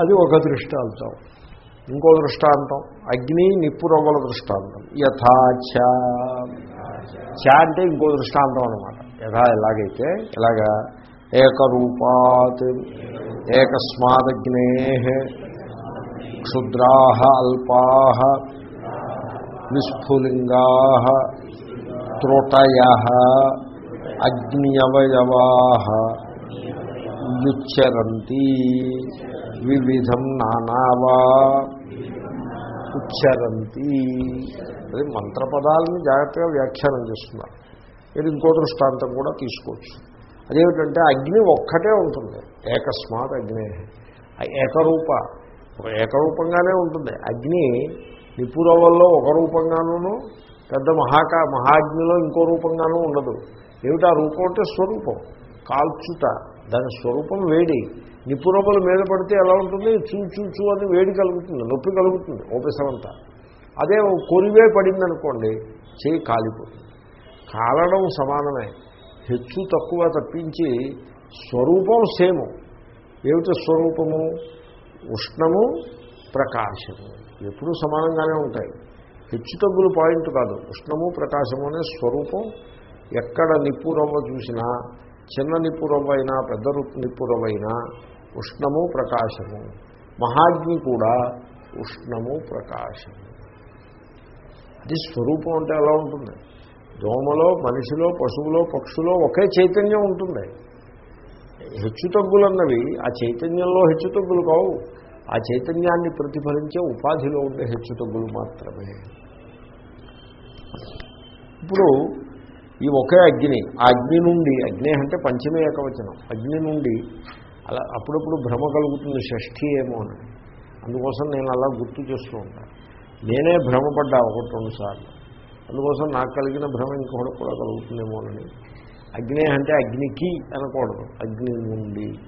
అది ఒక దృష్టాంతం. ఇంకో దృష్టాంతం అగ్ని నిప్పు రవ్వల దృష్టాంతం. యథాచ చ. అంటే ఇంకో దృష్టాంతం అనమాట యథా ఎలాగైతే ఎలాగా? ఏకరూపాత్ ఏకస్మాదగ్నే క్షుద్రా అల్పా నిస్ఫులింగా త్రోటయ అగ్నియవయవా యుచ్చరంతి. వివిధం నానావా ఉచ్చరంతి. అది మంత్రపదాలను జాగ్రత్తగా వ్యాఖ్యానం చేస్తున్నారు. మీరు ఇంకో దృష్టాంతం కూడా తీసుకోవచ్చు. అదేమిటంటే అగ్ని ఒక్కటే ఉంటుంది. ఏకస్మాత్ అగ్ని. ఏకరూప. ఏకరూపంగానే ఉంటుంది. అగ్ని నిపురవల్లో ఒక రూపంగానూ పెద్ద మహాకా మహాగ్నిలో ఇంకో రూపంగానూ ఉండదు. ఏమిటా? రూపం అంటే స్వరూపం. కాల్చుట. దాని స్వరూపం వేడి. నిపురముల మీద పడితే ఎలా ఉంటుంది? చూ చూ చూ అని వేడి కలుగుతుంది నొప్పి కలుగుతుంది ఓపెసమంతా అదే కొరివే పడింది అనుకోండి చేయి కాలిపోతుంది. కాలడం సమానమే. హెచ్చు తక్కువ తప్పించి స్వరూపం సేము. ఏమిటి స్వరూపము? ఉష్ణము ప్రకాశము. ఎప్పుడూ సమానంగానే ఉంటాయి. హెచ్చు తగ్గులు పాయింట్ కాదు. ఉష్ణము ప్రకాశము అనే స్వరూపం ఎక్కడ నిప్పురవ్వ చూసినా చిన్న నిపురమైనా పెద్ద నిపురమైనా ఉష్ణము ప్రకాశము. మహాగ్ని కూడా ఉష్ణము ప్రకాశము. అది స్వరూపం అంటే ఎలా ఉంటుంది. దోమలో మనిషిలో పశువులో పక్షులో ఒకే చైతన్యం ఉంటుంది. హెచ్చుతగ్గులన్నవి ఆ చైతన్యంలో హెచ్చుతగ్గులు కావు. ఆ చైతన్యాన్ని ప్రతిఫలించే ఉపాధిలో ఉండే హెచ్చుతగ్గులు మాత్రమే. ఇప్పుడు ఈ ఒకే అగ్ని ఆ అగ్ని నుండి అగ్ని అంటే పంచమే ఏకవచనం. అగ్ని నుండి అలా అప్పుడప్పుడు భ్రమ కలుగుతుంది షష్ఠి ఏమో అని. అందుకోసం నేను అలా గుర్తు చేస్తూ ఉంటాను నేనే భ్రమపడ్డా ఒకటి రెండుసార్లు అందుకోసం నాకు కలిగిన భ్రమ ఇంకొకటి కూడా కలుగుతుందేమోనని అగ్నే అంటే అగ్నికి అనకూడదు. అగ్ని నుండి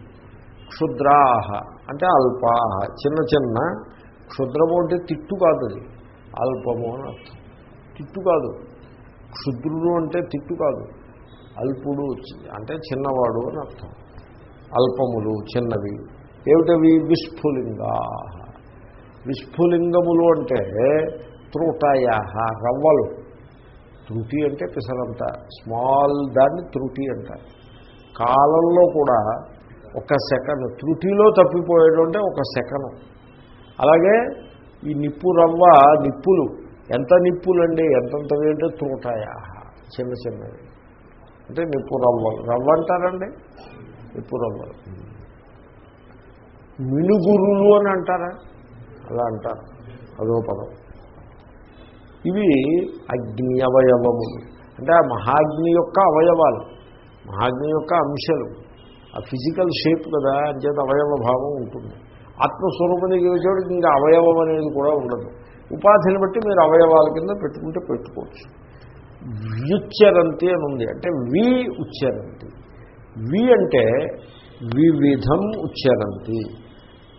క్షుద్రాహ అంటే అల్పాహ. చిన్న చిన్న క్షుద్రము అంటే తిట్టు కాదు అది. అల్పము అని అర్థం. తిట్టు కాదు. క్షుద్రుడు అంటే తిట్టు కాదు. అల్పుడు అంటే చిన్నవాడు అని అర్థం. అల్పములు చిన్నవి. ఏమిటవి? విస్ఫులింగా విస్ఫులింగములు అంటే త్రుటయ రవ్వలు. త్రుటి అంటే పిసరంత. స్మాల్ దాన్ని త్రుటి అంటారు. కాలంలో కూడా ఒక సెకండ్ త్రుటిలో తప్పిపోయాడు అంటే ఒక సెకండ్ అలాగే ఈ నిప్పు రవ్వ నిప్పులు ఎంత నిప్పులండి ఎంతంతవి అంటే త్రూటాయా? చిన్న చిన్నవి. అంటే నిప్పు రవ్వలు. రవ్వ అంటారండి? నిప్పు రవ్వలు. మినుగురులు అని అంటారా? అలా అంటారు. అదో పదం. ఇవి అగ్ని అవయవములు. అంటే ఆ మహాగ్ని యొక్క అవయవాలు. మహాగ్ని యొక్క అంశాలు. ఆ ఫిజికల్ షేప్ కదా అంచేత అవయవ భావం ఉంటుంది. ఆత్మస్వరూపం దగ్గర వచ్చేవాడికి ఇంకా అవయవం అనేది కూడా ఉండదు. ఉపాధిని బట్టి మీరు అవయవాల కింద పెట్టుకుంటే పెట్టుకోవచ్చు. వ్యుచ్చరంతి అని ఉంది. అంటే వి ఉచ్చరంతి. వి అంటే వివిధం ఉచ్చరంతి.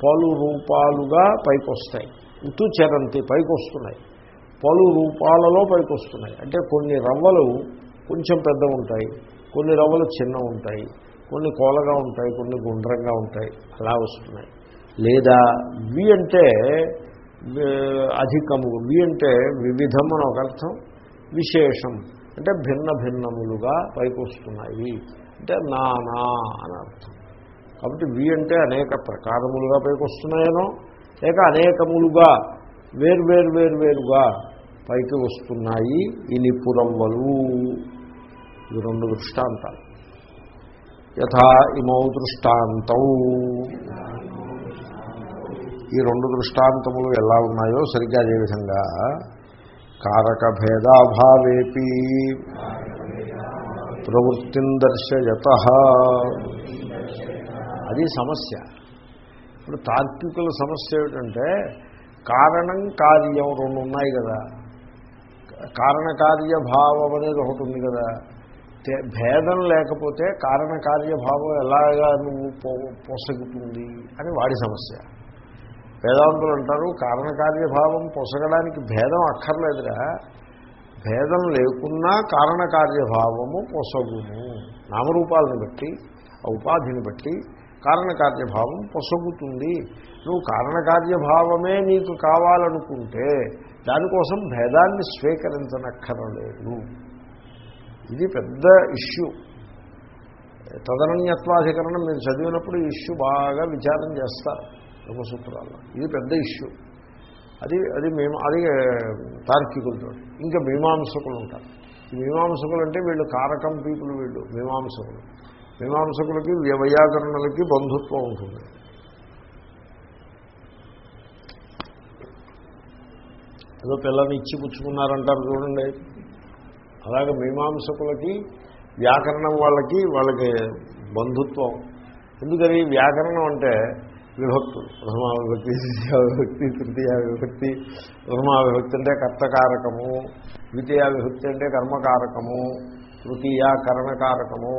పలు రూపాలుగా పైకి వస్తాయి ఉతుచరంతి పైకి వస్తున్నాయి పలు రూపాలలో పైకి వస్తున్నాయి అంటే కొన్ని రవ్వలు కొంచెం పెద్ద ఉంటాయి. కొన్ని రవ్వలు చిన్న ఉంటాయి. కొన్ని కోలగా ఉంటాయి. కొన్ని గుండ్రంగా ఉంటాయి. అలా వస్తున్నాయి. లేదా వి అంటే అధికము. వి అంటే వివిధం అని ఒక అర్థం విశేషం. అంటే భిన్న భిన్నములుగా పైకి వస్తున్నాయి. అంటే నానా అని అర్థం. కాబట్టి వి అంటే అనేక ప్రకారములుగా పైకి వస్తున్నాయనో లేక అనేకములుగా వేర్వేరు వేర్వేరుగా పైకి వస్తున్నాయి. ఈ నిపురవ్వలు ఈ రెండు దృష్టాంతాలు. యథా ఇమౌ దృష్టాంతం. ఈ రెండు దృష్టాంతములు ఎలా ఉన్నాయో సరిగ్గా అదేవిధంగా కారక భేదాభావేపి ప్రవృత్తిని దర్శయత. అది సమస్య. ఇప్పుడు తార్కికుల సమస్య ఏమిటంటే కారణం కార్యం రెండు ఉన్నాయి కదా. కారణకార్యభావం అనేది ఒకటి ఉంది కదా. భేదం లేకపోతే కారణకార్యభావం ఎలాగా నువ్వు అని వాడి సమస్య. వేదాంతులు అంటారు కారణకార్యభావం పొసగడానికి భేదం అక్కర్లేదురా. భేదం లేకున్నా కారణకార్యభావము పొసగును నామరూపాలను బట్టి ఆ ఉపాధిని బట్టి కారణకార్యభావం పొసగుతుంది. నువ్వు కారణకార్యభావమే నీకు కావాలనుకుంటే దానికోసం భేదాన్ని స్వీకరించనక్కరలేదు. ఇది పెద్ద ఇష్యూ. తదనన్యత్వాధికరణం మీరు చదివినప్పుడు ఇష్యూ బాగా విచారం చేస్తారు. బ్రహ్మసూత్రాల్లో ఇది పెద్ద ఇష్యూ. అది అది మేము అది తార్కికులతో. ఇంకా మీమాంసకులు ఉంటారు. మీమాంసకులు అంటే వీళ్ళు కారకం పీపుల్ వీళ్ళు మీమాంసకులు. మీమాంసకులకి వ్యవయాకరణలకి బంధుత్వం ఉంటుంది. ఏదో పిల్లని ఇచ్చి పుచ్చుకున్నారంటారు చూడండి. అలాగే మీమాంసకులకి వ్యాకరణం వాళ్ళకి వాళ్ళకి బంధుత్వం. ఎందుకని? వ్యాకరణం అంటే విభక్తులు. ప్రథమా విభక్తి ద్వితీయ విభక్తి తృతీయ విభక్తి ప్రథమా విభక్తి అంటే కర్తకారకము. ద్వితీయ విభక్తి అంటే కర్మకారకము. తృతీయ కరణకారకము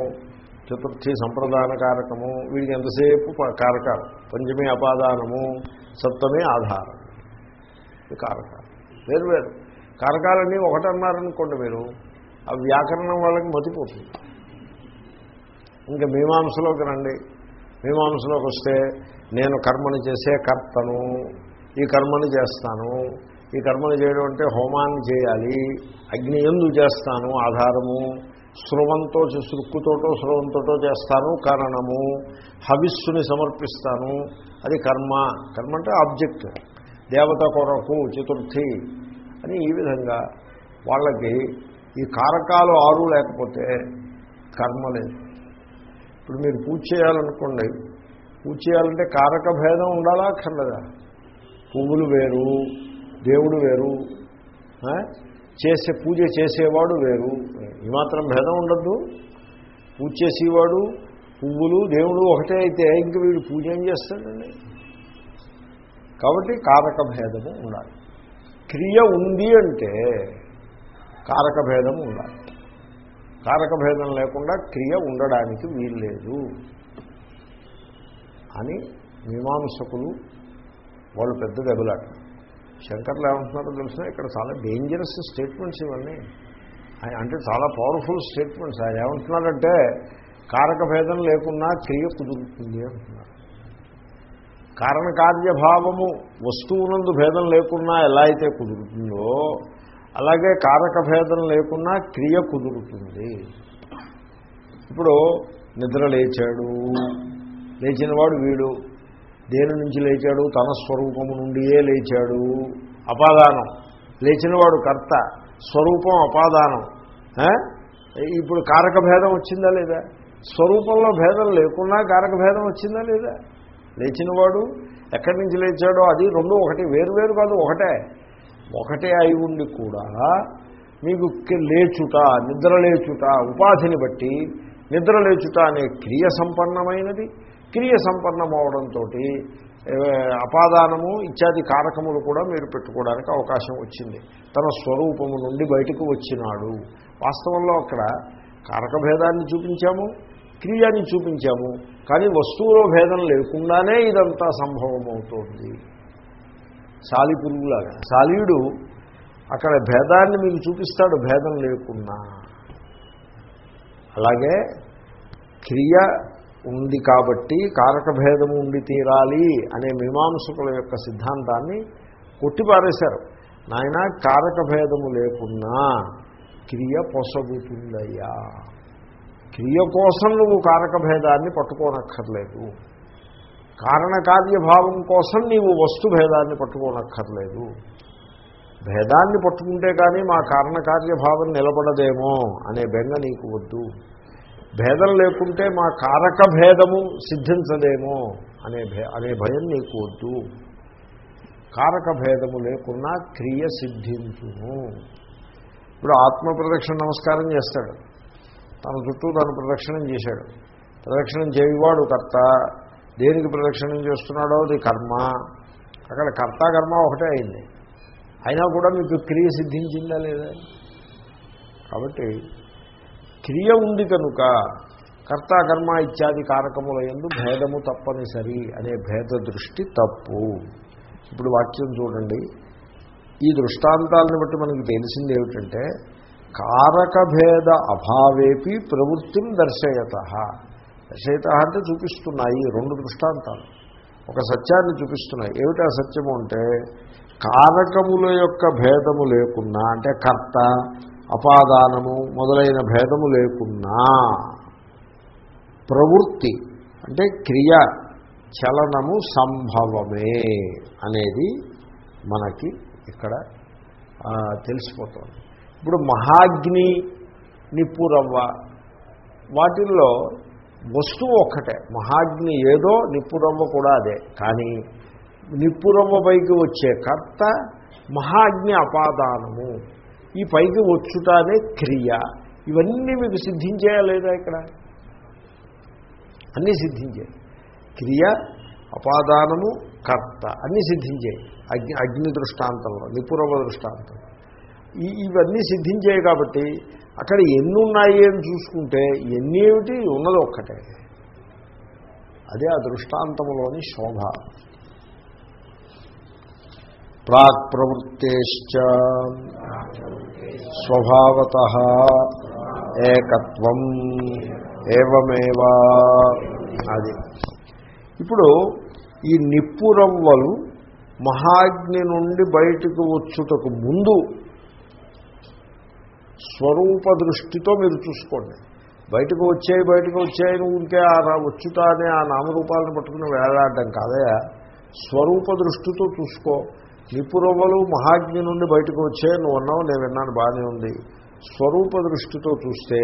చతుర్థి సంప్రదాన కారకము వీడికి ఎంతసేపు కారకాలు? పంచమి అపాదానము. సప్తమి ఆధారం. ఇది కారకాలు. వేరు వేరు. కారకాలన్నీ ఒకటన్నారనుకోండి మీరు ఆ వ్యాకరణం వాళ్ళకి మతిపోతుంది. ఇంకా మీమాంసలోకి రండి. మీమాంసలోకి వస్తే నేను కర్మను చేసే కర్తను ఈ కర్మను చేస్తాను ఈ కర్మను చేయడం అంటే హోమాన్ని చేయాలి అగ్ని ఎందు చేస్తాను ఆధారము స్రువంతో సృక్కుతోటో స్రువంతోటో చేస్తాను కారణము హవిస్సుని సమర్పిస్తాను అది కర్మ. కర్మ అంటే ఆబ్జెక్ట్ దేవత కొరకు చతుర్థి అని ఈ విధంగా వాళ్ళకి ఈ కారకాలు ఆరు లేకపోతే కర్మ లేదు. ఇప్పుడు మీరు పూజ చేయాలనుకోండి పూజ చేయాలంటే కారక భేదం ఉండాలా అక్కర్లేదా? పువ్వులు వేరు దేవుడు వేరు చేసే పూజ చేసేవాడు వేరు. ఈ మాత్రం భేదం ఉండద్దు. పూజ చేసేవాడు పువ్వులు దేవుడు ఒకటే అయితే ఇంక వీడు పూజ ఏం చేస్తాడండి? కాబట్టి కారక భేదము ఉండాలి. క్రియ ఉంది అంటే కారక భేదం ఉండాలి. కారక భేదం లేకుండా క్రియ ఉండడానికి వీల్లేదు అని మీమాంసకులు వాళ్ళు పెద్ద దెబ్బలాట. శంకర్లు ఏమంటున్నారో తెలిసిన ఇక్కడ చాలా డేంజరస్ స్టేట్మెంట్స్ ఇవన్నీ. ఆయన అంటే చాలా పవర్ఫుల్ స్టేట్మెంట్స్ ఆయన ఏమంటున్నారంటే కారక భేదం లేకున్నా క్రియ కుదురుతుంది అంటున్నారు. కారణకార్యభావము వస్తువునందు భేదం లేకున్నా ఎలా అయితే కుదురుతుందో అలాగే కారక భేదం లేకున్నా క్రియ కుదురుతుంది. ఇప్పుడు నిద్ర లేచాడు. లేచినవాడు వీడు. దేని నుంచి లేచాడు? తన స్వరూపము నుండియే లేచాడు. అపాదానం. లేచినవాడు కర్త. స్వరూపం అపాదానం. ఇప్పుడు కారక భేదం వచ్చిందా లేదా? స్వరూపంలో భేదం లేకున్నా కారక భేదం వచ్చిందా లేదా? లేచినవాడు ఎక్కడి నుంచి లేచాడో అది రెండు ఒకటి వేరు వేరు కాదు ఒకటే. ఒకటే అయి ఉండి కూడా మీకు లేచుట నిద్ర లేచుట ఉపాధిని బట్టి నిద్ర లేచుట అనే క్రియ సంపన్నమైనది. క్రియ సంపన్నమవడంతో అపాదానము ఇత్యాది కారకములు కూడా మీరు పెట్టుకోవడానికి అవకాశం వచ్చింది. తన స్వరూపము నుండి బయటకు వచ్చినాడు. వాస్తవంలో అక్కడ కారక భేదాన్ని చూపించాము క్రియని చూపించాము కానీ వస్తువులో భేదం లేకుండానే ఇదంతా సంభవం సాలి పురుగులాగా సాలీయుడు అక్కడ భేదాన్ని మీకు చూపిస్తాడు భేదం లేకున్నా అలాగే క్రియ ఉంది కాబట్టి కారక భేదము ఉండి తీరాలి అనే మీమాంసకుల యొక్క సిద్ధాంతాన్ని కొట్టిపారేశారు. నాయన కారక భేదము లేకున్నా క్రియ పొసగుతుందయ్యా. క్రియ కోసం నువ్వు కారక భేదాన్ని పట్టుకోనక్కర్లేదు. కారణకార్యభావం కోసం నీవు వస్తు భేదాన్ని పట్టుకోనక్కర్లేదు. భేదాన్ని పట్టుకుంటే కానీ మా కారణకార్యభావం నిలబడదేమో అనే బెంగ నీకు వద్దు. భేదం లేకుంటే మా కారక భేదము సిద్ధించదేమో అనే భే అనే భయం నీకు వద్దు. కారక భేదము లేకున్నా క్రియ సిద్ధించును ఇప్పుడు ఆత్మ ప్రదక్షిణ నమస్కారం చేస్తాడు. తన చుట్టూ తను ప్రదక్షిణం చేశాడు. ప్రదక్షిణం చేయవాడు కర్త. దేనికి ప్రదక్షిణం చేస్తున్నాడో? అది కర్మ. అక్కడ కర్త కర్మ ఒకటే అయింది. అయినా కూడా మీకు క్రియ సిద్ధించిందా లేదా? కాబట్టి క్రియ ఉంది కనుక కర్త కర్మ ఇత్యాది కారకముల ఎందు భేదము తప్పనిసరి అనే భేద దృష్టి తప్పు. ఇప్పుడు వాక్యం చూడండి. ఈ దృష్టాంతాలను బట్టి మనకి తెలిసింది ఏమిటంటే కారక భేద అభావేపి ప్రవృత్తిని దర్శయత. రచయిత అంటే చూపిస్తున్నాయి రెండు దృష్టాంతాలు. ఒక సత్యాన్ని చూపిస్తున్నాయి. ఏమిటి ఆ సత్యము అంటే కారకముల యొక్క భేదము లేకున్నా అంటే కర్త అపాదానము మొదలైన భేదము లేకున్నా ప్రవృత్తి అంటే క్రియ చలనము సంభవమే అనేది మనకి ఇక్కడ తెలిసిపోతుంది. ఇప్పుడు మహాగ్ని నిప్పురవ్వ వాటిల్లో వస్తువు ఒక్కటే. మహాగ్ని ఏదో నిప్పురవ్వ కూడా అదే. కానీ నిప్పురవ్వ పైకి వచ్చే కర్త మహాగ్ని అపాదానము. ఈ పైకి వచ్చుటానే క్రియ. ఇవన్నీ మీకు సిద్ధించేయా లేదా ఇక్కడ? అన్నీ సిద్ధించాయి. క్రియ అపాదానము కర్త అన్నీ సిద్ధించాయి. అగ్ని అగ్ని దృష్టాంతంలో నిపురవ దృష్టాంతం ఇవన్నీ సిద్ధించాయి కాబట్టి అక్కడ ఎన్ని ఉన్నాయి అని చూసుకుంటే ఎన్ని ఏమిటి? ఉన్నది ఒక్కటే. అదే ఆ దృష్టాంతంలోని శోభ. ప్రాక్ ప్రవృత్తేశ్చ స్వభావత ఏకత్వం ఏవమేవా అది. ఇప్పుడు ఈ నిప్పురవ్వలు మహాగ్ని నుండి బయటకు వచ్చుటకు ముందు స్వరూప దృష్టితో మీరు చూసుకోండి. బయటకు వచ్చాయి బయటకు వచ్చాయి ఉంటే ఆ వచ్చుట అనే ఆ నామరూపాలను పట్టుకుని వేలాడడం కాదయా స్వరూప దృష్టితో చూసుకో. నిపురవ్వలు మహాగ్ని నుండి బయటకు వచ్చే నువ్వు అన్నావు నేను విన్నాను బాగానే ఉంది. స్వరూప దృష్టితో చూస్తే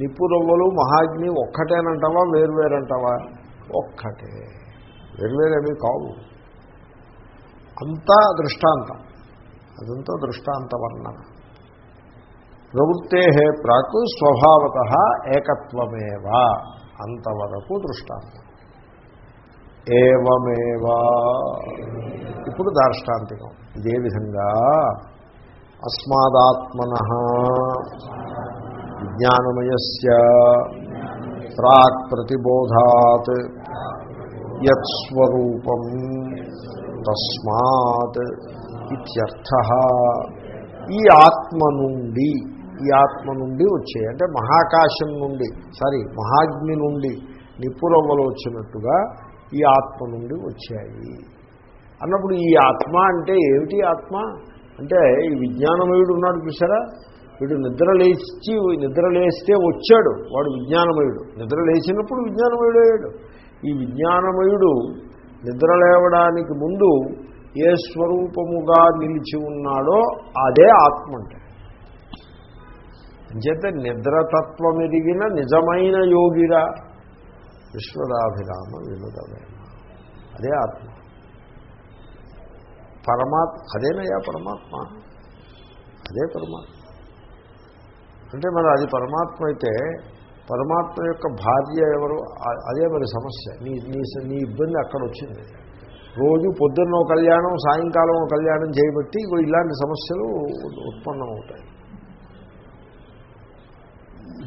నిపురవ్వలు మహాగ్ని ఒక్కటేనంటావా వేరువేరంటావా? ఒక్కటే. వేరువేరేమీ కావు. అంతా దృష్టాంతం. అదంతా దృష్టాంత వర్ణన ప్రవృత్తే ప్రాక్ స్వభావత ఏకత్వమేవా అంతవరకు దృష్టాంతం. ఏవమేవా? ఇప్పుడు దార్ష్టాంతికం. ఇదే విధంగా అస్మాదాత్మన విజ్ఞానమయస్య ప్రాక్ ప్రతిబోధాత్ యత్స్వరూపం తస్మాత్ ఇత్యర్థ. ఈ ఆత్మ నుండి ఈ ఆత్మ నుండి వచ్చాయి. అంటే మహాకాశం నుండి సారీ మహాగ్ని నుండి నిప్పురవ్వలు వచ్చినట్టుగా ఈ ఆత్మ నుండి వచ్చాయి. అన్నప్పుడు ఈ ఆత్మ అంటే ఏమిటి ఆత్మ? అంటే ఈ విజ్ఞానమయుడు ఉన్నాడు చూసారా వీడు నిద్ర లేచి నిద్ర లేస్తే వచ్చాడు. వాడు విజ్ఞానమయుడు. నిద్ర లేచినప్పుడు విజ్ఞానమయుడు అయ్యాడు. ఈ విజ్ఞానమయుడు నిద్ర లేవడానికి ముందు ఏ స్వరూపముగా నిలిచి ఉన్నాడో అదే ఆత్మ అంటే. అంచేత నిద్రతత్వం ఎదిగిన నిజమైన యోగిరా విశ్వదాభిరామ వినుదమైన అదే ఆత్మ. పరమాత్మ అదేనయ్యా పరమాత్మ? అదే పరమాత్మ. అంటే మరి అది పరమాత్మ అయితే పరమాత్మ యొక్క భార్య ఎవరు? అదే మరి సమస్య. నీ నీ నీ ఇబ్బంది అక్కడ వచ్చింది. రోజు పొద్దున్న కళ్యాణం సాయంకాలం ఒక కళ్యాణం చేయబట్టి ఇలాంటి సమస్యలు ఉత్పన్నమవుతాయి.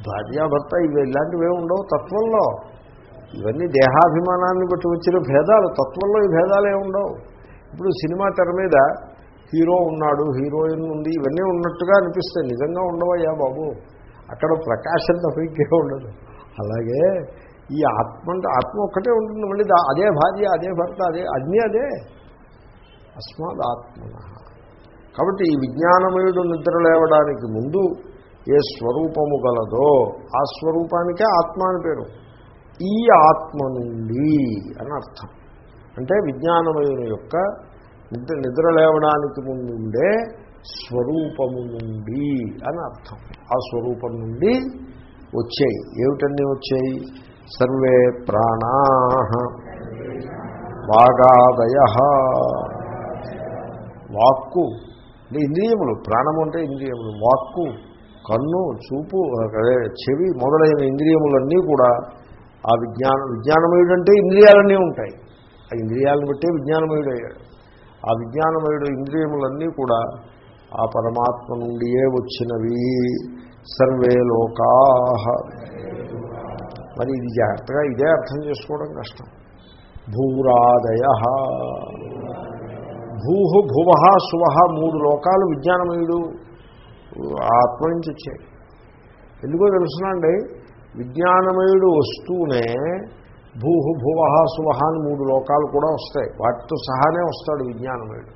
భార్యాభర్త ఇవి ఇలాంటివే ఉండవు తత్వంలో. ఇవన్నీ దేహాభిమానాన్ని బట్టి వచ్చిన భేదాలు తత్వంలో ఈ భేదాలే ఉండవు. ఇప్పుడు సినిమా తెర మీద హీరో ఉన్నాడు హీరోయిన్ ఉంది ఇవన్నీ ఉన్నట్టుగా అనిపిస్తాయి. నిజంగా ఉండవయ్యా బాబు. అక్కడ ప్రకాశం తప్పకే ఉండదు. అలాగే ఈ ఆత్మ అంటే ఆత్మ ఒక్కటే ఉంటుంది. మళ్ళీ అదే భార్య అదే భర్త అదే అన్నీ అదే. అస్మాద్ ఆత్మన. కాబట్టి ఈ విజ్ఞానమయుడు నిద్ర లేవడానికి ముందు ఏ స్వరూపము గలదో ఆ స్వరూపానికే ఆత్మ అని పేరు. ఈ ఆత్మ నుండి అని అర్థం. అంటే విజ్ఞానమయుని యొక్క నిద్ర నిద్ర లేవడానికి ముందుండే స్వరూపము నుండి అని అర్థం. ఆ స్వరూపం నుండి వచ్చాయి. ఏమిటన్నీ వచ్చాయి? సర్వే ప్రాణా వాగాదయ. వాక్కు. అంటే ఇంద్రియములు. ప్రాణము అంటే ఇంద్రియములు. వాక్కు. కన్ను చూపు అదే చెవి మొదలైన ఇంద్రియములన్నీ కూడా ఆ విజ్ఞాన విజ్ఞానమయుడంటే ఇంద్రియాలన్నీ ఉంటాయి. ఆ ఇంద్రియాలను బట్టే విజ్ఞానమయుడు అయ్యాడు ఆ విజ్ఞానమయుడు ఇంద్రియములన్నీ కూడా ఆ పరమాత్మ నుండియే వచ్చినవి. సర్వే లోకా. మరి ఇది జాగ్రత్తగా ఇదే అర్థం చేసుకోవడం కష్టం. భూరాదయ. భూ భువ శువ మూడు లోకాలు విజ్ఞానమయుడు. ఆత్మ నుంచి వచ్చాయి ఎందుకో తెలుసునండి విజ్ఞానమయుడు వస్తూనే భూహు భువ సువహ అని మూడు లోకాలు కూడా వస్తాయి. వాటితో సహానే వస్తాడు విజ్ఞానమయుడు.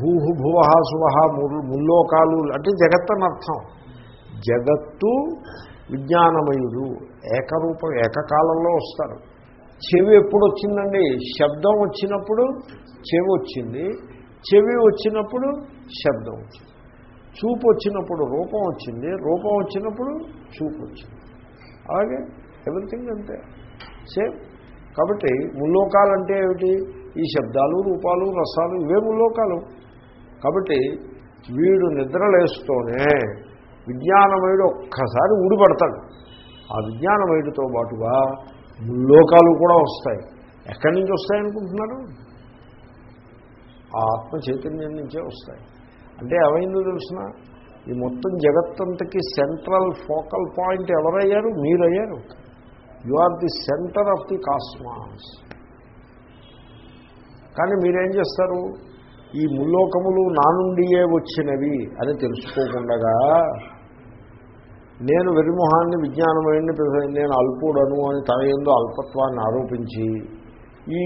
భూహు భువ సువహ మూడు ముల్లోకాలు అంటే జగత్ అని అర్థం. జగత్తు విజ్ఞానమయుడు ఏకరూపం ఏకకాలంలో వస్తారు చెవి ఎప్పుడు వచ్చిందండి? శబ్దం వచ్చినప్పుడు చెవి వచ్చింది. చెవి వచ్చినప్పుడు శబ్దం వచ్చింది. చూపు వచ్చినప్పుడు రూపం వచ్చింది రూపం వచ్చినప్పుడు చూపు వచ్చింది అలాగే ఎవ్రీథింగ్ అంతే. సేమ్ కాబట్టి ముల్లోకాలంటే ఏమిటి? ఈ శబ్దాలు రూపాలు రసాలు ఇవే ముల్లోకాలు. కాబట్టి వీడు నిద్రలేస్తూనే విజ్ఞానమయుడు ఒక్కసారి ఊడిపడతాడు. ఆ విజ్ఞానమయుడితో పాటుగా ముల్లోకాలు కూడా వస్తాయి. ఎక్కడి నుంచి వస్తాయనుకుంటున్నారు? ఆ ఆత్మ చైతన్యం నుంచే వస్తాయి. అంటే ఏమైందో తెలిసిన? ఈ మొత్తం జగత్తంతకి సెంట్రల్ ఫోకల్ పాయింట్ ఎవరయ్యారు? మీరయ్యారు. You are the centre of the cosmos. కానీ మీరేం చేస్తారు? ఈ ముల్లోకములు నా నుండియే వచ్చినవి అని తెలుసుకోకుండా నేను వెరిమొహాన్ని విజ్ఞానమైంది నేను అల్పుడను అని తన ఎందు అల్పత్వాన్ని ఆరోపించి ఈ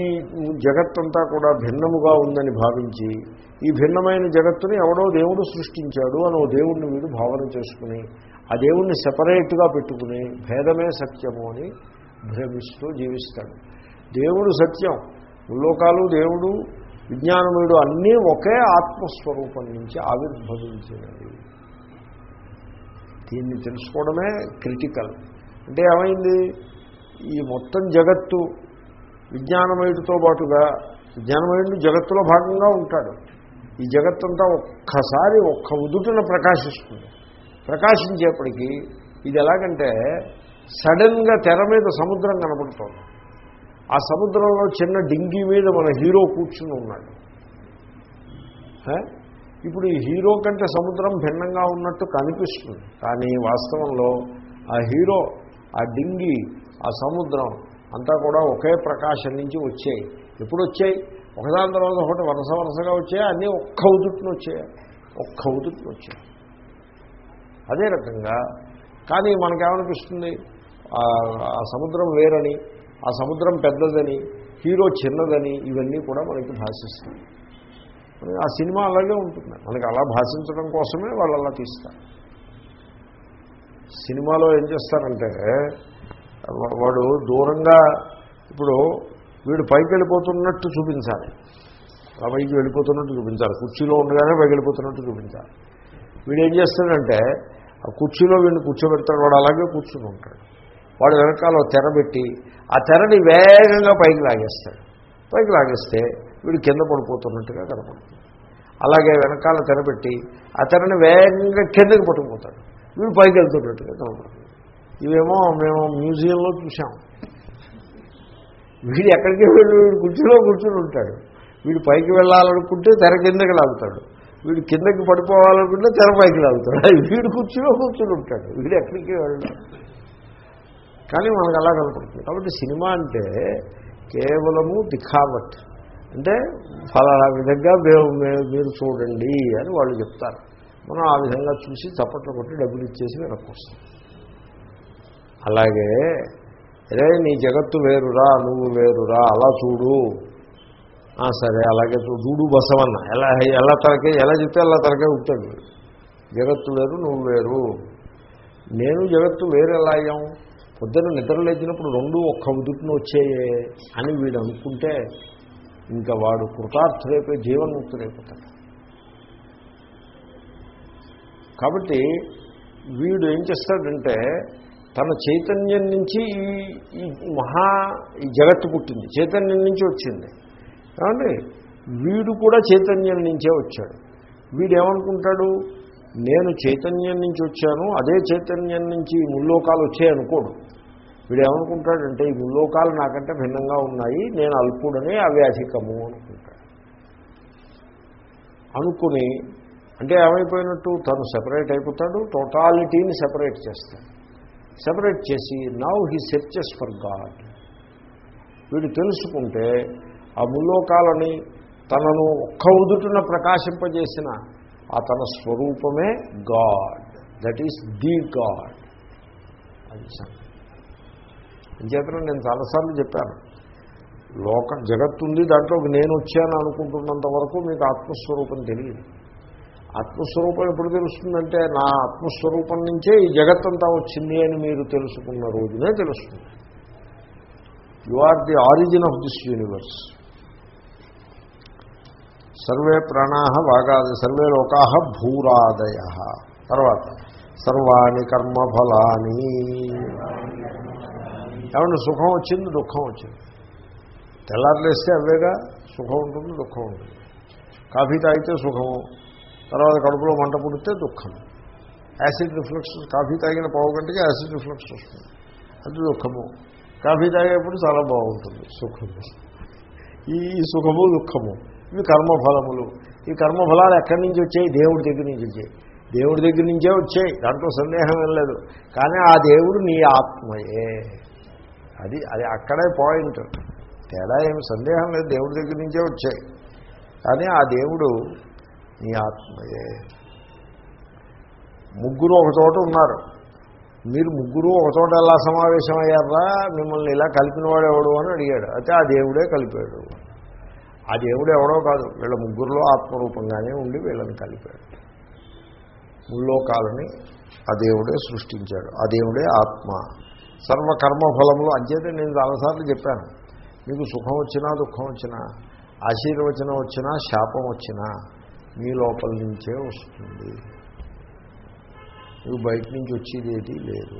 జగత్తంతా కూడా భిన్నముగా ఉందని భావించి ఈ భిన్నమైన జగత్తుని ఎవడో దేవుడు సృష్టించాడు అని ఓ దేవుణ్ణి వీడు భావన చేసుకుని ఆ దేవుణ్ణి సెపరేట్గా పెట్టుకుని భేదమే సత్యము అని భ్రమిస్తూ జీవిస్తాడు. దేవుడు సత్యం లోకాలు దేవుడు విజ్ఞానముడు అన్నీ ఒకే ఆత్మస్వరూపం నుంచి ఆవిర్భవించినవి. దీన్ని తెలుసుకోవడమే క్రిటికల్ అంటే ఏమైంది? ఈ మొత్తం జగత్తు విజ్ఞానమయుడితో పాటుగా విజ్ఞానమయుడు జగత్తులో భాగంగా ఉంటాడు. ఈ జగత్తంతా ఒక్కసారి ఒక్క ఉదుటున ప్రకాశిస్తుంది. ప్రకాశించేప్పటికీ ఇది ఎలాగంటే సడన్గా తెర మీద సముద్రం కనబడుతోంది. ఆ సముద్రంలో చిన్న డింగి మీద మన హీరో కూర్చుని ఉన్నాడు. ఇప్పుడు ఈ హీరో కంటే సముద్రం భిన్నంగా ఉన్నట్టు కనిపిస్తుంది. కానీ వాస్తవంలో ఆ హీరో ఆ డింగి ఆ సముద్రం అంతా కూడా ఒకే ప్రకాశం నుంచి వచ్చాయి. ఎప్పుడు వచ్చాయి? ఒకదాని తర్వాత ఒకటి వరుస వరుసగా వచ్చాయి? అన్నీ ఒక్క ఉదుట్టును వచ్చాయి? ఒక్క ఉదుట్టును వచ్చాయి. అదే రకంగా కానీ మనకేమనిపిస్తుంది? ఆ- ఆ సముద్రం వేరని ఆ సముద్రం పెద్దదని హీరో చిన్నదని ఇవన్నీ కూడా మనకి భాషిస్తాయి. ఆ సినిమా అలాగే ఉంటుంది. మనకి అలా భాషించడం కోసమే వాళ్ళు అలా తీస్తారు. సినిమాలో ఏం చేస్తారంటే వాడు దూరంగా ఇప్పుడు వీడు పైకి వెళ్ళిపోతున్నట్టు చూపించాలి. ఆ పైకి వెళ్ళిపోతున్నట్టు చూపించాలి. కుర్చీలో ఉండగానే పైకి వెళ్ళిపోతున్నట్టు చూపించాలి. వీడు ఏం చేస్తాడంటే ఆ కుర్చీలో వీడిని కూర్చోబెడతాడు. వాడు అలాగే కూర్చుని ఉంటాడు. వాడు వెనకాల తెర పెట్టి ఆ తెరని వేగంగా పైకి లాగేస్తాడు. పైకి లాగేస్తే వీడు కింద పడిపోతున్నట్టుగా కనపడుతుంది. అలాగే వెనకాల తెర పెట్టి ఆ తెరని వేగంగా కిందకి పట్టుకుపోతాడు. వీడు పైకి వెళ్తున్నట్టుగా కనపడుతుంది. ఇవేమో మేము మ్యూజియంలో చూసాం వీడు ఎక్కడికి వెళ్ళి వీడు కుర్చీలో కూర్చుని ఉంటాడు. వీడు పైకి వెళ్ళాలనుకుంటే తెర కిందకి వెళ్తాడు వీడు కిందకి పడిపోవాలనుకుంటే తెర పైకి లాగుతాడు. వీడు కుర్చీలో కూర్చుని ఉంటాడు. వీడు ఎక్కడికి వెళ్ళాడు. కానీ మనకు అలా కనపడుతుంది. కాబట్టి సినిమా అంటే కేవలము దిఖావట్ అంటే ఫలానా విధంగా మేము మీరు చూడండి అని వాళ్ళు చెప్తారు. మనం ఆ విధంగా చూసి చప్పట్లు కొట్టి డబ్బులు ఇచ్చేసి వెనక్కి వస్తాం. అలాగే అరే నీ జగత్తు వేరురా నువ్వు వేరురా అలా చూడు. సరే అలాగే చూడు బసవన్న. ఎలా ఎలా తరకే ఎలా చెప్తే అలా తరకే ఉంటాడు జగత్తు వేరు నువ్వు వేరు. నేను జగత్తు వేరు ఎలా అయ్యాం. పొద్దున్న నిద్ర లేచినప్పుడు రెండు ఒక్క ఉదుటిని వచ్చాయే అని వీడు అనుకుంటే ఇంకా వాడు కృతార్థులైపోయి జీవన్ముక్తుడైపోతాడు. కాబట్టి వీడు ఏం చేస్తాడంటే తన చైతన్యం నుంచి ఈ ఈ మహా ఈ జగత్తు పుట్టింది. చైతన్యం నుంచి వచ్చింది. కాబట్టి వీడు కూడా చైతన్యం నుంచే వచ్చాడు. వీడేమనుకుంటాడు? నేను చైతన్యం నుంచి వచ్చాను అదే చైతన్యం నుంచి ఈ ముల్లోకాలు వచ్చాయనుకోడు వీడేమనుకుంటాడంటే ఈ ముల్లోకాలు నాకంటే భిన్నంగా ఉన్నాయి నేను అల్పుడనే అవి అధికము అనుకుంటాడు. అనుకుని అంటే ఏమైపోయినట్టు తను సెపరేట్ అయిపోతాడు టోటాలిటీని సెపరేట్ చేస్తాడు. సెపరేట్ చేసి now he searches for God వీడు తెలుసుకుంటే ఆ ముల్లోకాలని తనను ఒక్క ఉదుటున ప్రకాశింపజేసిన ఆ తన స్వరూపమే God that is the God అది సంగతి. నేను చాలాసార్లు చెప్పాను లోక జగత్తు ఉంది దాంట్లో నేను వచ్చాను అనుకుంటున్నంత వరకు మీకు ఆత్మస్వరూపం తెలియదు. ఆత్మస్వరూపం ఎప్పుడు తెలుస్తుందంటే నా ఆత్మస్వరూపం నుంచే ఈ జగత్తంతా వచ్చింది అని మీరు తెలుసుకున్న రోజునే తెలుస్తుంది. You are the origin of this universe survey ప్రాణా వాగాది సర్వే లోకా భూరాదయ. తర్వాత సర్వాణి కర్మఫలాని ఏమంటే సుఖం వచ్చింది? దుఃఖం వచ్చింది. తెల్లారులేస్తే అవేగా? సుఖం ఉంటుంది దుఃఖం ఉంటుంది. కాఫీ తాగితే సుఖము. తర్వాత కడుపులో మంట పుడితే దుఃఖం. యాసిడ్ రిఫ్లెక్స్ కాఫీ తాగిన పావు గంటకి యాసిడ్ రిఫ్లెక్స్ వస్తుంది. అది దుఃఖము. కాఫీ తాగేప్పుడు చాలా బాగుంటుంది సుఖము. ఈ సుఖము దుఃఖము ఇవి కర్మఫలములు. ఈ కర్మఫలాలు ఎక్కడి నుంచి వచ్చాయి? దేవుడి దగ్గర నుంచి వచ్చాయి. దేవుడి దగ్గర నుంచే వచ్చాయి. దాంట్లో సందేహం లేదు. కానీ ఆ దేవుడు నీ ఆత్మయే. అది అది అక్కడే పాయింట్. తేడా ఏమి? సందేహం లేదు. దేవుడి దగ్గర నుంచే వచ్చాయి. కానీ ఆ దేవుడు నీ ఆత్మయే ముగ్గురు ఒక చోట ఉన్నారు. మీరు ముగ్గురు ఒక చోట ఎలా సమావేశమయ్యారా? మిమ్మల్ని ఇలా కలిపినవాడు ఎవడు అని అడిగాడు. అయితే ఆ దేవుడే కలిపాడు. ఆ దేవుడు ఎవడో కాదు. వీళ్ళ ముగ్గురులో ఆత్మరూపంగానే ఉండి వీళ్ళని కలిపాడు. ముల్లోకాలని ఆ దేవుడే సృష్టించాడు. ఆ దేవుడే ఆత్మ. సర్వకర్మఫలములు అంచేతే నేను చాలాసార్లు చెప్పాను. మీకు సుఖం వచ్చినా దుఃఖం వచ్చినా ఆశీర్వచనం వచ్చినా శాపం వచ్చినా మీ లోపల నుంచే వస్తుంది. మీకు బయట నుంచి వచ్చేది ఏది లేదు.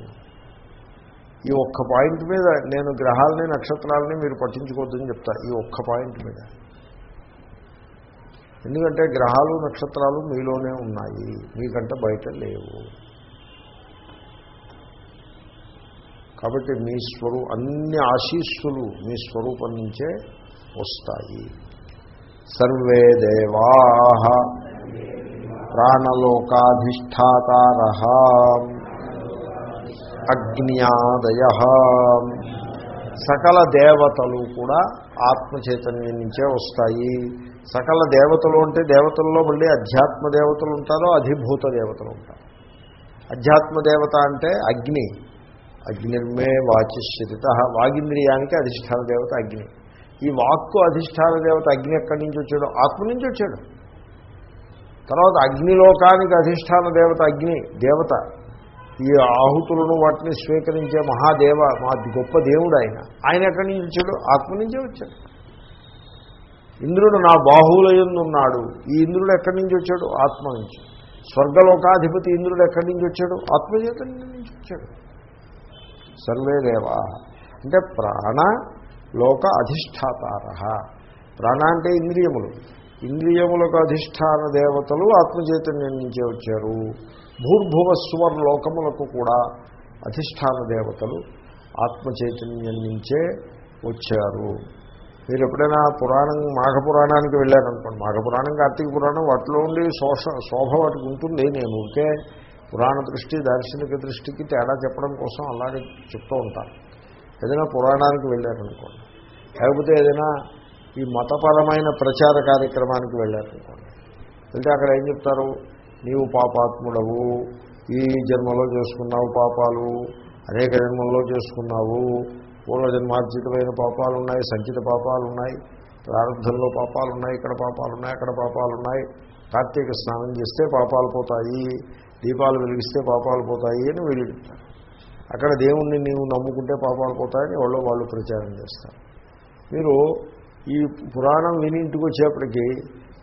ఈ ఒక్క పాయింట్ మీద నేను గ్రహాలని నక్షత్రాలని మీరు పట్టించుకోవద్దని చెప్తా. ఈ ఒక్క పాయింట్ మీద. ఎందుకంటే గ్రహాలు నక్షత్రాలు మీలోనే ఉన్నాయి. మీకంటే బయట లేవు. కాబట్టి మీ స్వరూ అన్ని ఆశీస్సులు మీ స్వరూపం నుంచే వస్తాయి. సర్వే దేవా ప్రాణలోకాధిష్టాతార అగ్నియాదయ సకల దేవతలు కూడా ఆత్మచైతన్యం నుంచే వస్తాయి. సకల దేవతలు అంటే దేవతల్లో మళ్ళీ అధ్యాత్మ దేవతలు ఉంటారో అధిభూత దేవతలు ఉంటారు. అధ్యాత్మ దేవత అంటే అగ్ని. అగ్నిర్మే వాచిశ్యత వాగింద్రియానికి అధిష్టాన దేవత అగ్ని. ఈ వాక్కు అధిష్టాన దేవత అగ్ని ఎక్కడి నుంచి వచ్చాడు? ఆత్మ నుంచి వచ్చాడు. తర్వాత అగ్నిలోకానికి అధిష్టాన దేవత అగ్ని దేవత. ఈ ఆహుతులను వాటిని స్వీకరించే మహాదేవ మా గొప్ప దేవుడు ఆయన. ఆయన ఎక్కడి నుంచి వచ్చాడు? ఆత్మ నుంచే వచ్చాడు. ఇంద్రుడు నా బాహువులయందున్నాడు ఈ ఇంద్రుడు ఎక్కడి నుంచి వచ్చాడు? ఆత్మ నుంచి. స్వర్గలోకాధిపతి ఇంద్రుడు ఎక్కడి నుంచి వచ్చాడు? ఆత్మచైతన్యం నుంచి వచ్చాడు. సర్వేదేవా అంటే ప్రాణ లోక అధిష్టాతార. ప్రాణ అంటే ఇంద్రియములు. ఇంద్రియములకు అధిష్టాన దేవతలు ఆత్మచైతన్యం నుంచే వచ్చారు. భూర్భువస్వర్ లోకములకు కూడా అధిష్టాన దేవతలు ఆత్మచైతన్యం నుంచే వచ్చారు. మీరు ఎప్పుడైనా పురాణం మాఘపురాణానికి వెళ్ళారనుకోండి. మాఘపురాణం కార్తీక పురాణం వాటిలో ఉండి శోష శోభ వాటికి ఉంటుంది. నేను ఊరికే పురాణ దృష్టి దార్శనిక దృష్టికి తేడా చెప్పడం కోసం అలాగే చెప్తూ ఉంటాను. ఏదైనా పురాణానికి వెళ్ళారనుకోండి. లేకపోతే ఏదైనా ఈ మతపరమైన ప్రచార కార్యక్రమానికి వెళ్ళారనుకోండి. వెళ్తే అక్కడ ఏం చెప్తారు? నీవు పాపాత్ముడవు ఈ జన్మలో చేసుకున్నావు పాపాలు అనేక జన్మల్లో చేసుకున్నావు పూర్వజన్మార్జితమైన పాపాలు ఉన్నాయి సంచిత పాపాలు ఉన్నాయి ప్రారంభంలో పాపాలు ఉన్నాయి ఇక్కడ పాపాలు ఉన్నాయి అక్కడ పాపాలు ఉన్నాయి కార్తీక స్నానం చేస్తే పాపాలు పోతాయి దీపాలు వెలిగిస్తే పాపాలు పోతాయి అని వీళ్ళు చెప్తారు. అక్కడ దేవుణ్ణి నీవు నమ్ముకుంటే పాపాలు పోతాయని వాళ్ళు వాళ్ళు ప్రచారం చేస్తారు. మీరు ఈ పురాణం విని ఇంటికి వచ్చేప్పటికీ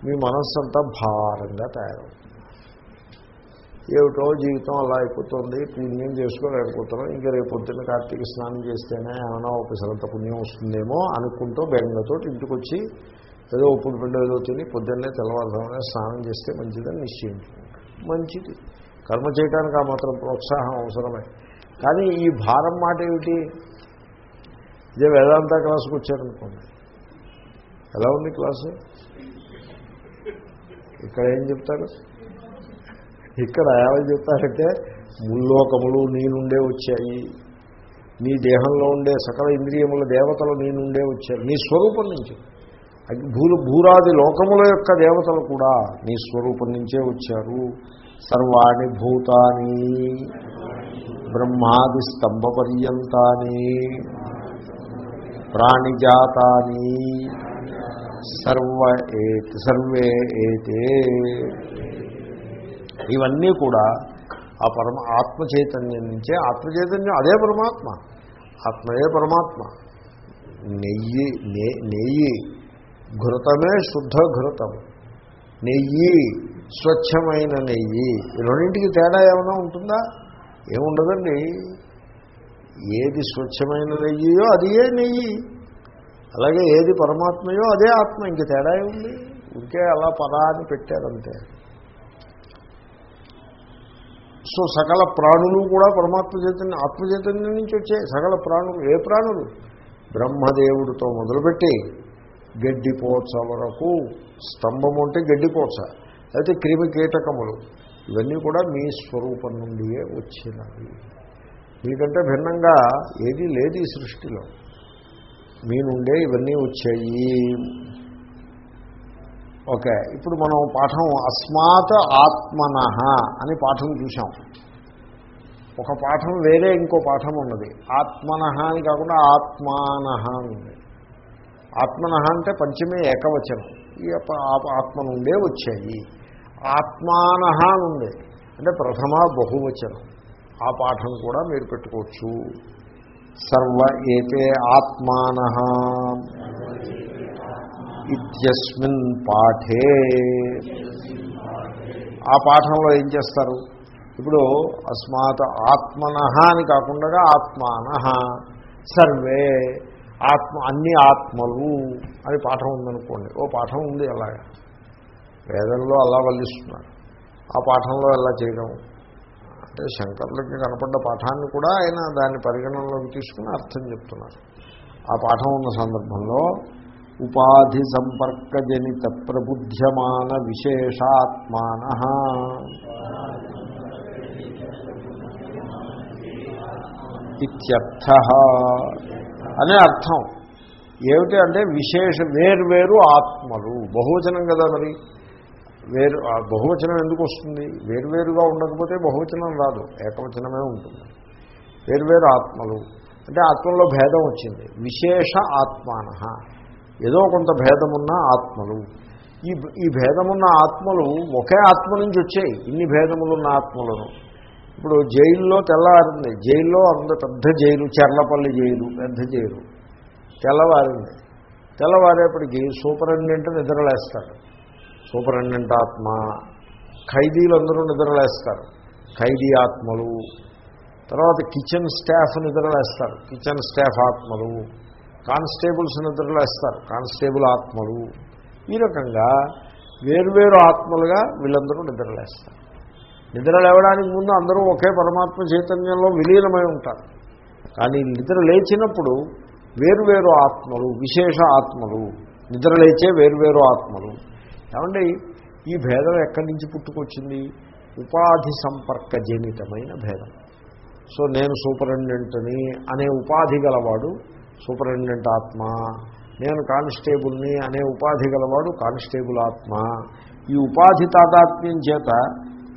మీ మనస్సు అంతా భారంగా తయారవుతుంది. ఏమిటో జీవితం అలా అయిపోతుంది పుణ్యం చేసుకోలేకపోతున్నాం ఇంకా రేపు పొద్దున్న కార్తీక స్నానం చేస్తేనే ఏమైనా ఒకసారి పుణ్యం వస్తుందేమో అనుకుంటూ బెంగతో ఇంటికి వచ్చి ఏదో ఉప్పుడు పిండి ఏదో తిని పొద్దున్నే తెల్లవారుజామునే స్నానం చేస్తే మంచిదని నిశ్చయించుకుంటాం మంచిది. కర్మ చేయడానికి ఆ మాత్రం ప్రోత్సాహం అవసరమే. కానీ ఈ భారం మాట ఏమిటి? ఇదే వేదాంత క్లాసుకు వచ్చారనుకోండి. ఎలా ఉంది క్లాసు? ఇక్కడ ఏం చెప్తారు? ఇక్కడ ఏమని చెప్తారంటే ముల్లోకములు నీ నుండే వచ్చాయి. నీ దేహంలో ఉండే సకల ఇంద్రియముల దేవతలు నీ నుండే వచ్చాయి నీ స్వరూపం నుంచి. భూలు భూరాది లోకముల యొక్క దేవతలు కూడా నీ స్వరూపం నుంచే వచ్చారు. సర్వాణి భూతాని. బ్రహ్మాది స్తంభ పర్యంతాని ప్రాణిజాతాని సర్వ ఏతి సర్వే ఏతే. ఇవన్నీ కూడా ఆ పరమ ఆత్మ చైతన్యం నుంచే ఆత్మ చైతన్యం అదే పరమాత్మ. ఆత్మయే పరమాత్మ. నెయ్యి నెయ్యి ఘృతమే శుద్ధ ఘృతం. నెయ్యి స్వచ్ఛమైన నెయ్యి. రెండింటికి తేడా ఏమైనా ఉంటుందా? ఏముండదండి? ఏది స్వచ్ఛమైన నెయ్యియో అది ఏ నెయ్యి. అలాగే ఏది పరమాత్మయో అదే ఆత్మ. ఇంక తేడా ఉంది ఇంకే అలా పరా అని పెట్టారంతే. సో సకల ప్రాణులు కూడా పరమాత్మ చైతన్యం ఆత్మ చైతన్యం నుంచి వచ్చాయి. సకల ప్రాణులు ఏ ప్రాణులు? బ్రహ్మదేవుడితో మొదలుపెట్టి గడ్డిపోచ వరకు. స్తంభము అంటే గడ్డిపోచ. అయితే క్రిమి కీటకములు ఇవన్నీ కూడా మీ స్వరూపం నుండియే వచ్చినవి. మీకంటే భిన్నంగా ఏదీ లేదు ఈ సృష్టిలో. మీ నుండే ఇవన్నీ వచ్చాయి. ఓకే ఇప్పుడు మనం పాఠం అస్మాత్ ఆత్మన అని పాఠం చూసాం ఒక పాఠం వేరే ఇంకో పాఠం ఉన్నది. ఆత్మన అని కాకుండా ఆత్మాన అని ఉంది. ఆత్మన అంటే పంచమే ఏకవచనం. ఈ ఆత్మ నుండే వచ్చాయి. ఆత్మాన అని ఉంది. అంటే ప్రథమ బహువచనం. ఆ పాఠం కూడా మీరు పెట్టుకోవచ్చు. సర్వ ఏతే ఆత్మాన ఇస్మిన్ పాఠే. ఆ పాఠంలో ఏం చేస్తారు? ఇప్పుడు అస్మాత్ ఆత్మన అని కాకుండా ఆత్మాన సర్వే ఆత్మ అన్ని ఆత్మలు అని పాఠం ఉందనుకోండి. ఓ పాఠం ఉంది అలాగా. వేదంలో అలా వల్లిస్తున్నారు. ఆ పాఠంలో ఎలా చేయడం? అంటే శంకర్లకి కనపడ్డ పాఠాన్ని కూడా ఆయన దాన్ని పరిగణనలోకి తీసుకుని అర్థం చెప్తున్నారు. ఆ పాఠం ఉన్న సందర్భంలో ఉపాధి సంపర్కజనిత ప్రబుద్ధ్యమాన విశేషాత్మాన. ఇత్యర్థ అనే అర్థం. ఏమిటి అంటే విశేష వేర్వేరు ఆత్మలు. బహువచనం కదా మరి? వేరు బహువచనం ఎందుకు వస్తుంది? వేరువేరుగా ఉండకపోతే బహువచనం రాదు ఏకవచనమే ఉంటుంది. వేరువేరు ఆత్మలు. అంటే ఆత్మలో భేదం వచ్చింది. విశేష ఆత్మాన. ఏదో కొంత భేదమున్న ఆత్మలు. ఈ ఈ భేదమున్న ఆత్మలు ఒకే ఆత్మ నుంచి వచ్చాయి. ఇన్ని భేదములున్న ఆత్మలను. ఇప్పుడు జైల్లో తెల్లవారింది జైల్లో అంత పెద్ద జైలు చెర్లపల్లి జైలు పెద్ద జైలు. తెల్లవారింది. తెల్లవారేపటికి సూపరింటెండెంట్ నిద్రలేస్తాడు. సూపరింటెండెంట్ ఆత్మ ఖైదీలు అందరూ నిద్రలేస్తారు. ఖైదీ ఆత్మలు తర్వాత కిచెన్ స్టాఫ్ నిద్రలేస్తారు. కిచెన్ స్టాఫ్ ఆత్మలు. కానిస్టేబుల్స్ నిద్రలేస్తారు. కానిస్టేబుల్ ఆత్మలు. ఈ రకంగా వేర్వేరు ఆత్మలుగా వీళ్ళందరూ నిద్రలేస్తారు. నిద్ర లేవడానికి ముందు అందరూ ఒకే పరమాత్మ చైతన్యంలో విలీనమై ఉంటారు. కానీ నిద్ర లేచినప్పుడు వేరువేరు ఆత్మలు విశేష ఆత్మలు. నిద్ర లేచే వేరువేరు ఆత్మలు. ఏమండి ఈ భేదం ఎక్కడి నుంచి పుట్టుకొచ్చింది? ఉపాధి సంపర్క జనితమైన భేదం. సో నేను సూపరింటెండెంట్ని అనే ఉపాధి గలవాడు సూపరింటెండెంట్ ఆత్మ నేను కానిస్టేబుల్ని అనే ఉపాధి గలవాడు కానిస్టేబుల్ ఆత్మ. ఈ ఉపాధి తాదాత్మ్యం చేత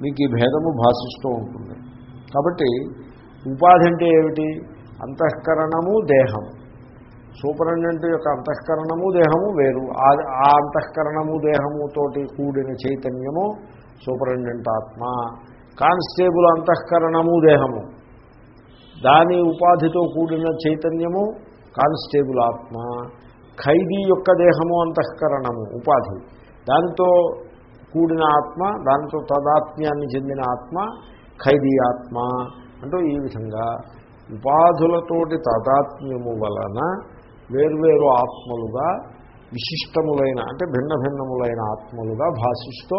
మీకు ఈ భేదము భాషిస్తూ ఉంటుంది. కాబట్టి ఉపాధి అంటే ఏమిటి? అంతఃకరణము దేహము. సూపరింటెండెంట్ యొక్క అంతఃకరణము దేహము వేరు. ఆ అంతఃకరణము దేహముతోటి కూడిన చైతన్యము సూపరింటెండెంట్ ఆత్మ. కానిస్టేబుల్ అంతఃకరణము దేహము. దాని ఉపాధితో కూడిన చైతన్యము కానిస్టేబుల్ ఆత్మ. ఖైదీ యొక్క దేహము అంతఃకరణము ఉపాధి. దానితో కూడిన ఆత్మ దానితో తదాత్మ్యాన్ని చెందిన ఆత్మ ఖైదీ ఆత్మ. అంటూ ఈ విధంగా ఉపాధులతోటి తాదాత్మ్యము వలన వేర్వేరు ఆత్మలుగా విశిష్టములైన అంటే భిన్న భిన్నములైన ఆత్మలుగా భాషిస్తూ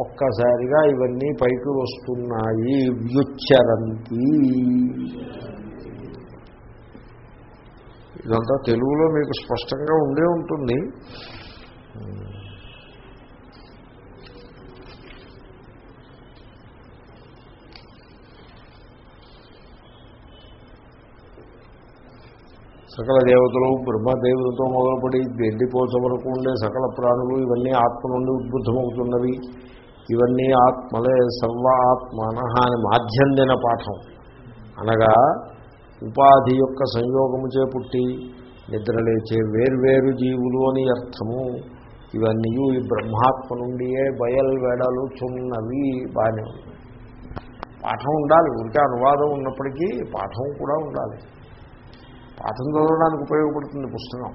ఒక్కసారిగా ఇవన్నీ పైకి వస్తున్నాయి. వ్యుచ్చరంతి. ఇదంతా తెలుగులో మీకు స్పష్టంగా ఉండే ఉంటుంది. సకల దేవతలు బ్రహ్మదేవులతో మొదలుపడి గడ్డిపోచ వరకు ఉండే సకల ప్రాణులు ఇవన్నీ ఆత్మ నుండి ఉద్బుద్ధమవుతున్నవి. ఇవన్నీ ఆత్మలే సర్వ ఆత్మన అని మాధ్యందిన పాఠం. అనగా ఉపాధి యొక్క సంయోగము చేపుట్టి నిద్రలేచే వేర్వేరు జీవులు అని అర్థము. ఇవన్నీ ఈ బ్రహ్మాత్మ నుండియే బయల్వెడలు చున్నవి బాగానే ఉంది. పాఠం ఉండాలి ఊరికే అనువాదం ఉన్నప్పటికీ పాఠం కూడా ఉండాలి. పాఠం చదవడానికి ఉపయోగపడుతుంది పుస్తకం.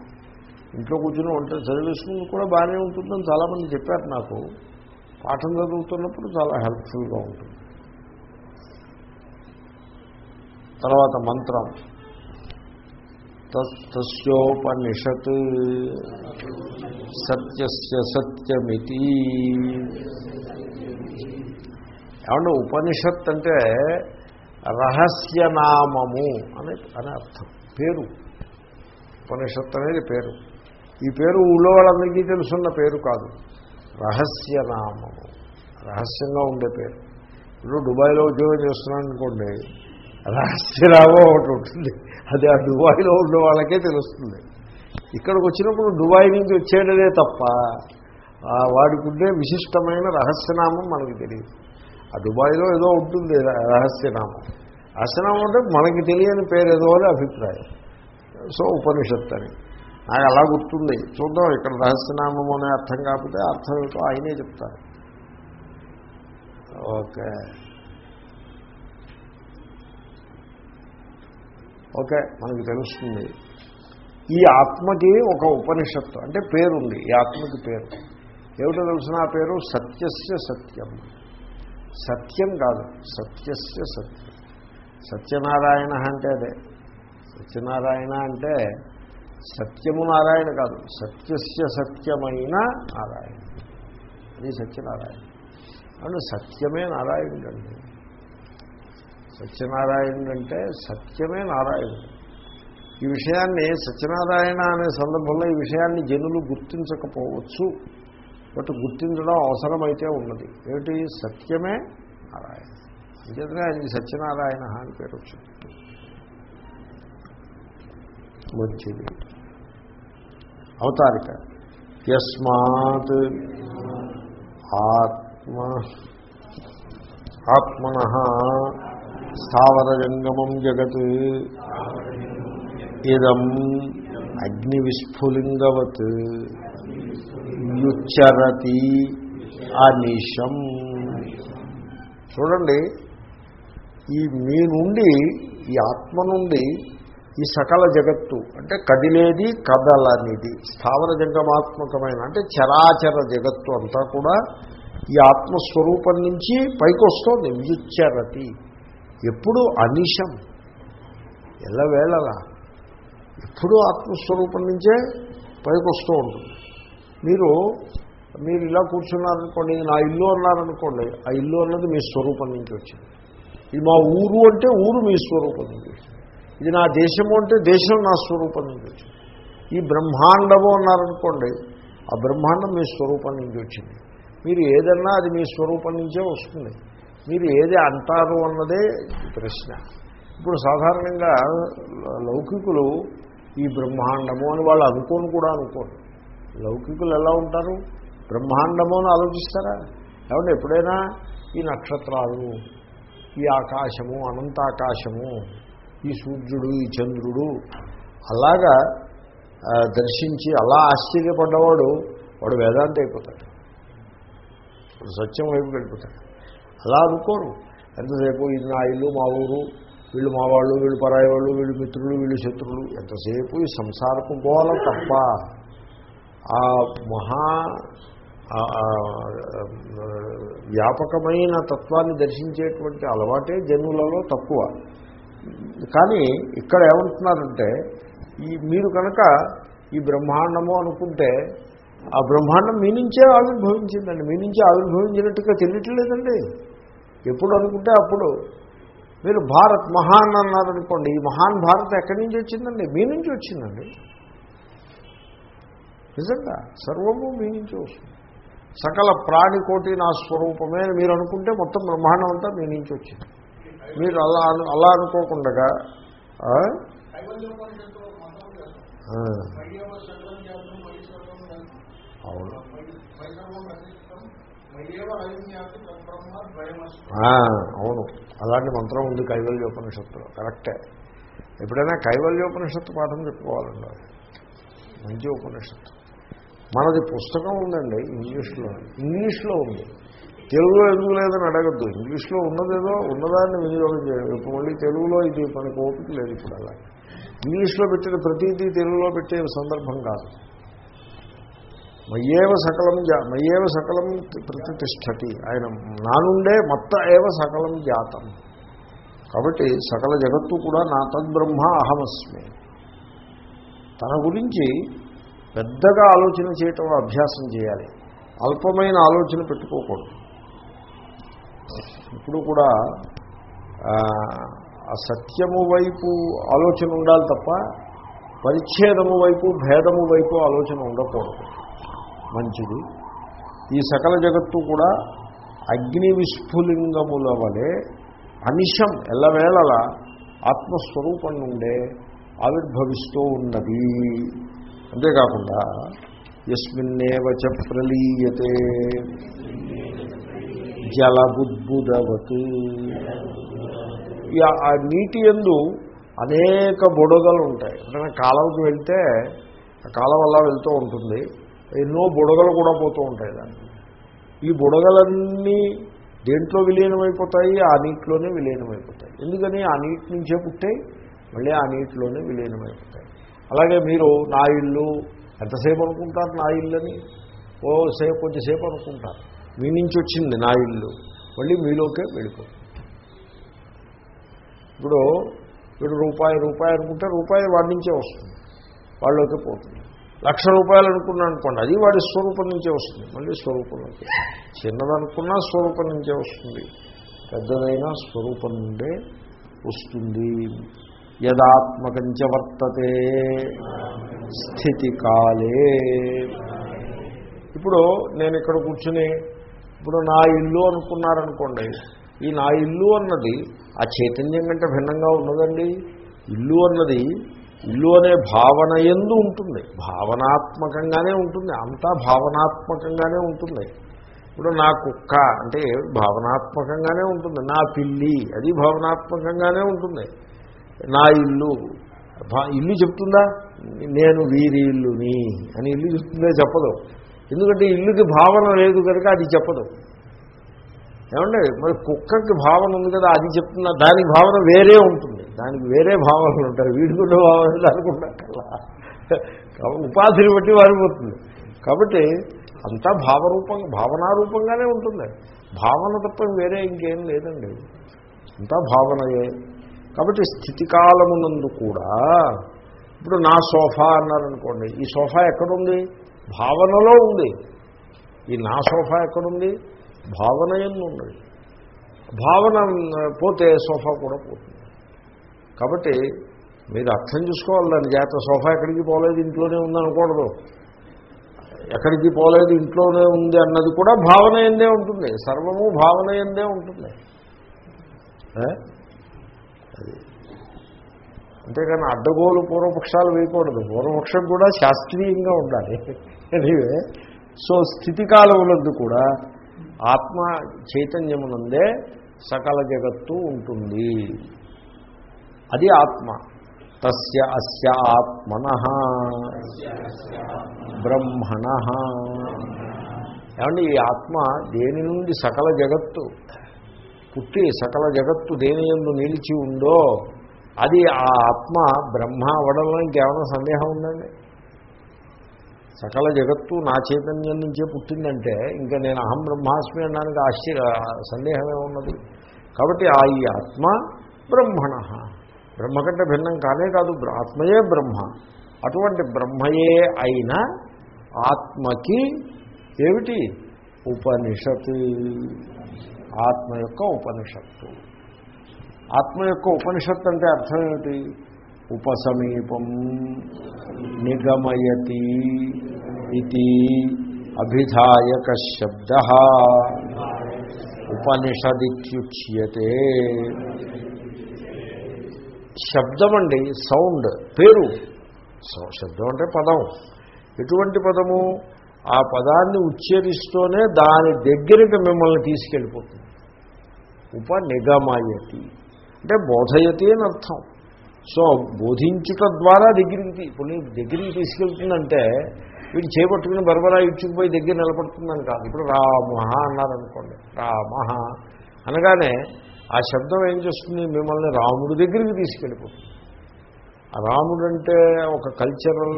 ఇంట్లో కూర్చుని వంట చదివేసుకుని కూడా బాగానే ఉంటుందని చాలామంది చెప్పారు నాకు. పాఠం చదువుతున్నప్పుడు చాలా హెల్ప్ఫుల్గా ఉంటుంది. తర్వాత మంత్రం. తస్యోపనిషత్. సత్యస్య సత్యమితి. ఏమంటే ఉపనిషత్ అంటే రహస్యనామము అని అని అర్థం. పేరు. ఉపనిషత్ అనేది పేరు. ఈ పేరు ఊళ్ళో వాళ్ళందరికీ తెలుసున్న పేరు కాదు. రహస్యనామము రహస్యంగా ఉండే పేరు. ఇప్పుడు దుబాయ్లో ఉద్యోగం చేస్తున్నాను అనుకోండి రహస్యనామం ఒకటి ఉంటుంది. అది ఆ దుబాయ్లో ఉండే వాళ్ళకే తెలుస్తుంది. ఇక్కడికి వచ్చినప్పుడు దుబాయ్ నుంచి వచ్చేటదే తప్ప వాడికి ఉండే విశిష్టమైన రహస్యనామం మనకి తెలియదు. ఆ దుబాయ్లో ఏదో ఉంటుంది రహస్యనామం అసనం అంటే మనకి తెలియని పేరు ఏదో అని అభిప్రాయం. సో ఉపనిషత్ అని నాకు అలా గుర్తుంది. చూద్దాం ఇక్కడ రహస్యనామం అనే అర్థం కాకపోతే అర్థం ఏమిటో ఆయనే చెప్తారు. ఓకే. ఓకే మనకి తెలుస్తుంది. ఈ ఆత్మకి ఒక ఉపనిషత్తు అంటే పేరుంది ఈ ఆత్మకి పేరు. ఏమిటో తెలిసిన పేరు? సత్యస్య సత్యం. సత్యం కాదు సత్యస్య సత్యం. సత్యనారాయణ అంటే అదే. సత్యనారాయణ అంటే సత్యము నారాయణ కాదు. సత్యస్య సత్యమైన నారాయణ. అది సత్యనారాయణ. అంటే సత్యమే నారాయణుడు అండి సత్యనారాయణుడు అంటే సత్యమే నారాయణుడు. ఈ విషయాన్ని సత్యనారాయణ అనే సందర్భంలో ఈ విషయాన్ని జనులు గుర్తించకపోవచ్చు. బట్ గుర్తించడం అవసరమైతే ఉన్నది. ఏమిటి? సత్యమే నారాయణ. అంచేతనే ఆయనకి సత్యనారాయణ అని పేరు వచ్చింది. మంచిది అవతారిక. యస్మాత్ ఆత్మ ఆత్మన స్థావరజంగమం జగత్ ఇదం అగ్నివిస్ఫులింగవత్ యుచ్చరతి అనిషం చూడండి ఈ మీ నుండి ఈ ఆత్మ నుండి ఈ సకల జగత్తు అంటే కదిలేది కదలనిది స్థావర జంగమాత్మకమైన అంటే చరాచర జగత్తు అంతా కూడా ఈ ఆత్మస్వరూపం నుంచి పైకి వస్తుంది వ్యుచ్చరతి ఎప్పుడు అనిషం ఎల్లవేళలా. ఎప్పుడూ ఆత్మస్వరూపం నుంచే పైకి వస్తూ ఉంటుంది. మీరు మీరు ఇలా కూర్చున్నారనుకోండి నా ఇల్లు అన్నారనుకోండి ఆ ఇల్లు అన్నది మీ స్వరూపం నుంచి వచ్చింది. ఇది మా ఊరు అంటే ఊరు మీ స్వరూపం నుంచి ఇది నా దేశము అంటే దేశం నా స్వరూపం నుంచి వచ్చింది ఈ బ్రహ్మాండము అన్నారనుకోండి ఆ బ్రహ్మాండం మీ స్వరూపం నుంచి వచ్చింది. మీరు ఏదన్నా అది మీ స్వరూపం నుంచే వస్తుంది. మీరు ఏది అంటారు అన్నదే ప్రశ్న. ఇప్పుడు సాధారణంగా లౌకికులు ఈ బ్రహ్మాండము అని వాళ్ళు అనుకోను కూడా అనుకోరు. లౌకికులు ఎలా ఉంటారు? బ్రహ్మాండము అని ఆలోచిస్తారా? ఏమంటే ఎప్పుడైనా ఈ నక్షత్రాలు ఈ ఆకాశము అనంతాకాశము ఈ సూర్యుడు ఈ చంద్రుడు అలాగా దర్శించి అలా ఆశ్చర్యపడ్డవాడు వాడు వేదాంతి అయిపోతాడు. సత్యం వైపు వెళ్ళిపోతాడు. అలా అనుకోరు. ఎంతసేపు ఇది నా ఇల్లు మా ఊరు వీళ్ళు మా వాళ్ళు వీళ్ళు పరాయి వాళ్ళు వీళ్ళు మిత్రులు వీళ్ళు శత్రువులు ఎంతసేపు ఈ సంసారపు గోల తప్ప ఆ మహా వ్యాపకమైన తత్వాన్ని దర్శించేటువంటి అలవాటే జనులలో తక్కువ. కానీ ఇక్కడ ఏమంటున్నారంటే ఈ మీరు కనుక ఈ బ్రహ్మాండము అనుకుంటే ఆ బ్రహ్మాండం మీ నుంచే ఆవిర్భవించిందండి. మీ నుంచే ఆవిర్భవించినట్టుగా తెలియట్లేదండి. ఎప్పుడు అనుకుంటే అప్పుడు. మీరు భారత్ మహాన్ అన్నారనుకోండి ఈ మహాన్ భారత్ ఎక్కడి నుంచి వచ్చిందండి? మీ నుంచి వచ్చిందండి. నిజంగా సర్వము మీ నుంచి వస్తుంది. సకల ప్రాణికోటి నా స్వరూపమే మీరు అనుకుంటే మొత్తం బ్రహ్మాండం అంతా మీ నుంచి వచ్చింది. మీరు అలా అను- అలా అనుకోకుండా అవును. అవును. అలాంటి మంత్రం ఉంది కైవల్యోపనిషత్తులో. కరెక్టే. ఎప్పుడైనా కైవల్యోపనిషత్తు పాఠం చెప్పుకోవాలండి. మంచి ఉపనిషత్తు. మనది పుస్తకం ఉందండి ఇంగ్లీష్లో. ఇంగ్లీష్లో ఉంది. తెలుగులో ఎందుకు లేదని అడగద్దు. ఇంగ్లీష్లో ఉన్నదేదో ఉన్నదాన్ని వినియోగం చేయాలి. ఇప్పుడు మళ్ళీ తెలుగులో ఇది మనకు ఓపిక లేదు ఇప్పుడు అలా. ఇంగ్లీష్లో పెట్టిన ప్రతిదీ తెలుగులో పెట్టే సందర్భం కాదు. మయ్యేవ సకలం జా మయ్యేవ సకలం ప్రతిష్టతి. ఆయన నా నుండే మొత్త ఏవ సకలం జాతం. కాబట్టి సకల జగత్తు కూడా నా తద్బ్రహ్మ అహమస్మి. తన గురించి పెద్దగా ఆలోచన చేయటం అభ్యాసం చేయాలి. అల్పమైన ఆలోచన పెట్టుకోకూడదు. ఇప్పుడు కూడా ఆ, సత్యము వైపు ఆలోచన ఉండాలి తప్ప పరిచ్ఛేదము వైపు భేదము వైపు ఆలోచన ఉండకూడదు. మంచిది. ఈ సకల జగత్తు కూడా అగ్ని విస్ఫులింగముల వలె అనిశం ఎల్లవేళలా ఆత్మస్వరూపం నుండే ఆవిర్భవిస్తూ ఉన్నది. అంతేకాకుండా ఎస్మిన్నేవ చ ప్రలీయతే. జలబుద్బుదవతి. ఆ- ఆ నీటి ఎందు అనేక బుడగలు ఉంటాయి అంటే కాలంకి వెళ్తే ఆ కాలం వల్ల వెళ్తూ ఉంటుంది. ఎన్నో బుడగలు కూడా పోతూ ఉంటాయి దాన్ని ఈ బుడగలన్నీ దేంట్లో విలీనమైపోతాయి? ఆ నీటిలోనే విలీనమైపోతాయి. ఎందుకని? ఆ నీటి నుంచే పుట్టాయి మళ్ళీ ఆ నీటిలోనే విలీనమైపోతాయి. అలాగే మీరు నా ఇల్లు ఎంతసేపు అనుకుంటారు నా ఇల్లు అని ఓ సేపు కొంచెంసేపు అనుకుంటారు. మీ నుంచి వచ్చింది నా ఇల్లు. మళ్ళీ మీలోకే వెళ్ళిపోతుంది. ఇప్పుడు వీడు రూపాయి రూపాయి అనుకుంటే రూపాయి వాడి నుంచే వస్తుంది. వాళ్ళలోకి పోతుంది. లక్ష రూపాయలు అనుకున్నాను అనుకోండి అది వాడి స్వరూపం నుంచే వస్తుంది. మళ్ళీ స్వరూపంలోకి చిన్నదనుకున్నా స్వరూపం నుంచే వస్తుంది. పెద్దదైనా స్వరూపం నుండే వస్తుంది. యదాత్మకంచ వర్తతే. స్థితి కాలే ఇప్పుడు నేను ఇక్కడ కూర్చుని ఇప్పుడు నా ఇల్లు అనుకున్నారనుకోండి ఈ నా ఇల్లు అన్నది ఆ చైతన్యం కంటే భిన్నంగా ఉన్నదండి. ఇల్లు అన్నది ఇల్లు అనే భావన ఎందు ఉంటుంది. భావనాత్మకంగానే ఉంటుంది అంతా భావనాత్మకంగానే ఉంటుంది. ఇప్పుడు నా కుక్క అంటే భావనాత్మకంగానే ఉంటుంది నా పిల్లి అది భావనాత్మకంగానే ఉంటుంది. నా ఇల్లు. ఇల్లు చెప్తుందా? నేను వీరి ఇల్లుని. అని ఇల్లు చెప్తుందే చెప్పదు. ఎందుకంటే ఇల్లుకి భావన లేదు కనుక అది చెప్పదు. ఏమండి? మరి కుక్కకి భావన ఉంది కదా అది చెప్తున్నా. దానికి భావన వేరే ఉంటుంది. దానికి వేరే భావనలు ఉంటాయి. వీడికున్న భావనలు అనుకుంటా ఉపాధిని బట్టి వారిపోతుంది కాబట్టి అంతా భావరూపం భావనారూపంగానే ఉంటుంది. భావన తప్ప వేరే ఇంకేం లేదండి. అంతా భావనయే. కాబట్టి స్థితికాలమునందు కూడా ఇప్పుడు నా సోఫా అన్నారనుకోండి ఈ సోఫా ఎక్కడుంది? భావనలో ఉంది. ఈ నా సోఫా ఎక్కడుంది? భావన ఎందు ఉన్నది భావన పోతే సోఫా కూడా పోతుంది. కాబట్టి మీరు అర్థం చేసుకోవాలి దాని జాగ్రత్త సోఫా ఎక్కడికి పోలేదు ఇంట్లోనే ఉందనకూడదు ఎక్కడికి పోలేదు ఇంట్లోనే ఉంది అన్నది కూడా భావన ఎందే ఉంటుంది. సర్వము భావన ఎందే ఉంటుంది. అంతేకాని అడ్డగోలు పూర్వపక్షాలు వేయకూడదు. పూర్వపక్షం కూడా శాస్త్రీయంగా ఉండాలి. ఎనీవే సో స్థితికాలములందు కూడా ఆత్మ చైతన్యమునందే సకల జగత్తు ఉంటుంది. అది ఆత్మ. తస్య అస్య ఆత్మన. బ్రహ్మణ ఏమంటే ఈ ఆత్మ దేని నుండి సకల జగత్తు పుట్టి సకల జగత్తు దేని ఎందు నిలిచి ఉందో అది ఆ ఆత్మ బ్రహ్మ అవడంలో ఇంకేమైనా సందేహం ఉందండి? సకల జగత్తు నా చైతన్యం నుంచే పుట్టిందంటే ఇంకా నేను అహం బ్రహ్మాస్మి అనడానికి ఆశ్చర్య సందేహమే ఉన్నది. కాబట్టి ఆ ఈ ఆత్మ బ్రహ్మణ. బ్రహ్మ కంటే భిన్నం కానే కాదు ఆత్మయే బ్రహ్మ. అటువంటి బ్రహ్మయే అయిన ఆత్మకి ఏమిటి? ఉపనిషత్ ఆత్మ యొక్క ఉపనిషత్తు. ఆత్మ యొక్క ఉపనిషత్తు అంటే అర్థం ఏమిటి? ఉపసమీపం నిగమయతి ఇది అభిధాయక శబ్ద ఉపనిషదిత్యుచ్యతే శబ్దం అండి సౌండ్ పేరు. శబ్దం అంటే పదం. ఎటువంటి పదము? ఆ పదాన్ని ఉచ్చరిస్తూనే దాని దగ్గరికి మిమ్మల్ని తీసుకెళ్ళిపోతుంది. ఉపనిగమయతి. అంటే బోధయతి అని అర్థం. సో బోధించుట ద్వారా దగ్గరికి కొన్ని ఇప్పుడు దగ్గరికి తీసుకెళ్తుందంటే వీడు చేపట్టుకుని బరబరా ఇచ్చుకుపోయి దగ్గర నిలబడుతుందని కాదు. ఇప్పుడు రామహ అన్నారనుకోండి రామహ అనగానే ఆ శబ్దం ఏం చేస్తుంది? మిమ్మల్ని రాముడి దగ్గరికి తీసుకెళ్ళిపోతుంది. రాముడు అంటే ఒక కల్చరల్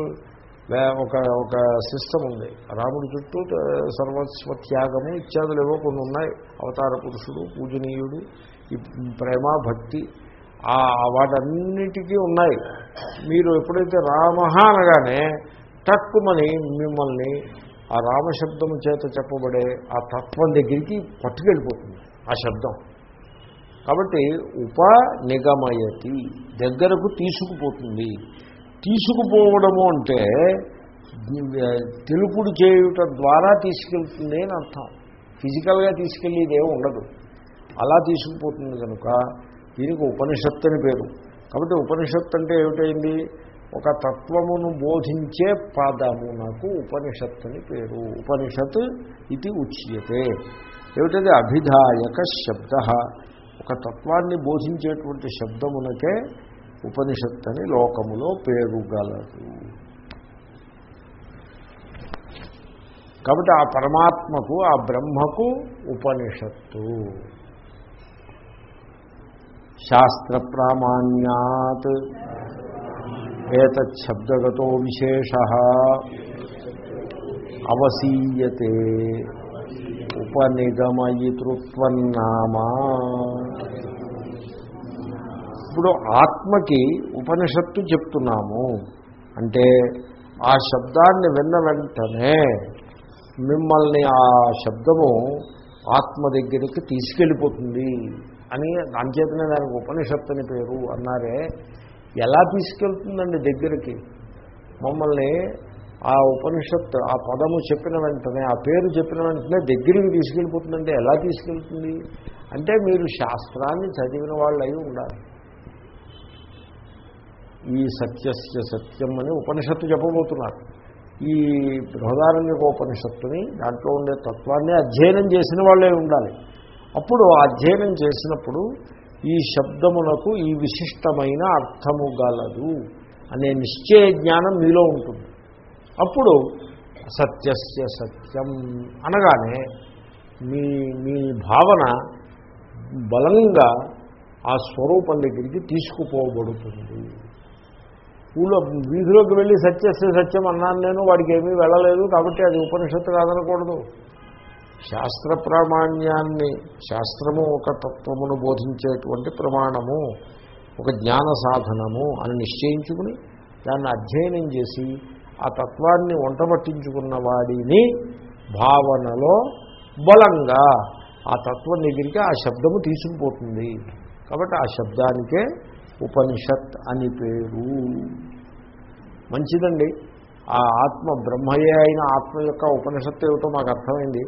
ఒక ఒక సిస్టమ్ ఉంది. రాముడి చుట్టూ సర్వస్వ త్యాగము ఇత్యాదులు ఏవో కొన్ని ఉన్నాయి. అవతార పురుషుడు పూజనీయుడు ఈ ప్రేమ భక్తి ఆ వాటన్నిటికీ ఉన్నాయి. మీరు ఎప్పుడైతే రామ అనగానే తక్కువని మిమ్మల్ని ఆ రామశబ్దము చేత చెప్పబడే ఆ తత్వం దగ్గరికి పట్టుకెళ్ళిపోతుంది. ఆ శబ్దం. కాబట్టి ఉప నిగమయతి దగ్గరకు తీసుకుపోతుంది. తీసుకుపోవడము అంటే తెలుపుడు చేయుట ద్వారా తీసుకెళ్తుంది అని అర్థం. ఫిజికల్గా తీసుకెళ్ళేది ఉండదు. అలా తీసుకుపోతుంది కనుక దీనికి ఉపనిషత్తు అని పేరు. కాబట్టి ఉపనిషత్తు అంటే ఏమిటైంది? ఒక తత్వమును బోధించే పదమునకు ఉపనిషత్తు అని పేరు. ఉపనిషత్ ఇది ఉచ్యతే. ఏమిటది? అభిధాయక శబ్ద. ఒక తత్వాన్ని బోధించేటువంటి శబ్దమునకే ఉపనిషత్తు లోకములో పేరుగలదు. కాబట్టి ఆ పరమాత్మకు ఆ బ్రహ్మకు ఉపనిషత్తు. శాస్త్ర ప్రామాణ్యాత్ ఏతశబ్దగతో విశేష అవసీయతే. ఉపనిగమయితృత్వన్నామా. ఇప్పుడు ఆత్మకి ఉపనిషత్తు చెప్తున్నాము అంటే ఆ శబ్దాన్ని విన్న వెంటనే మిమ్మల్ని ఆ శబ్దము ఆత్మ దగ్గరికి తీసుకెళ్ళిపోతుంది అని దానిచేతనే దానికి ఉపనిషత్తు అని పేరు అన్నారే ఎలా తీసుకెళ్తుందండి దగ్గరికి? మమ్మల్ని ఆ ఉపనిషత్తు ఆ పదము చెప్పిన వెంటనే ఆ పేరు చెప్పిన వెంటనే దగ్గరికి తీసుకెళ్ళిపోతుందంటే ఎలా తీసుకెళ్తుంది? అంటే మీరు శాస్త్రాన్ని చదివిన వాళ్ళు అయి ఉండాలి. ఈ సత్యస్య సత్యం అని ఉపనిషత్తు చెప్పబోతున్నారు. ఈ బృహదారణ్యక ఉపనిషత్తుని దాంట్లో ఉండే తత్వాన్ని అధ్యయనం చేసిన వాళ్ళే ఉండాలి. అప్పుడు అధ్యయనం చేసినప్పుడు ఈ శబ్దమునకు ఈ విశిష్టమైన అర్థము గలదు అనే నిశ్చయ జ్ఞానం మీలో ఉంటుంది. అప్పుడు సత్యస్య సత్యం అనగానే మీ మీ భావన బలంగా ఆ స్వరూపం దగ్గరికి తీసుకుపోబడుతుంది. ఊళ్ళో వీధిలోకి వెళ్ళి సత్యస్తే సత్యం అన్నాను నేను వాడికి ఏమీ వెళ్ళలేదు కాబట్టి అది ఉపనిషత్తు కాదనకూడదు. శాస్త్ర ప్రామాణ్యాన్ని శాస్త్రము ఒక తత్వమును బోధించేటువంటి ప్రమాణము ఒక జ్ఞాన సాధనము అని నిశ్చయించుకుని దాన్ని అధ్యయనం చేసి ఆ తత్వాన్ని వంటబట్టించుకున్న వాడిని భావనలో బలంగా ఆ తత్వం దగ్గరికి ఆ శబ్దము తీసుకుపోతుంది. కాబట్టి ఆ శబ్దానికే ఉపనిషత్ అని పేరు. మంచిదండి. ఆ ఆత్మ బ్రహ్మయే అయిన ఆత్మ యొక్క ఉపనిషత్తు ఏమిటో మాకు అర్థమైంది.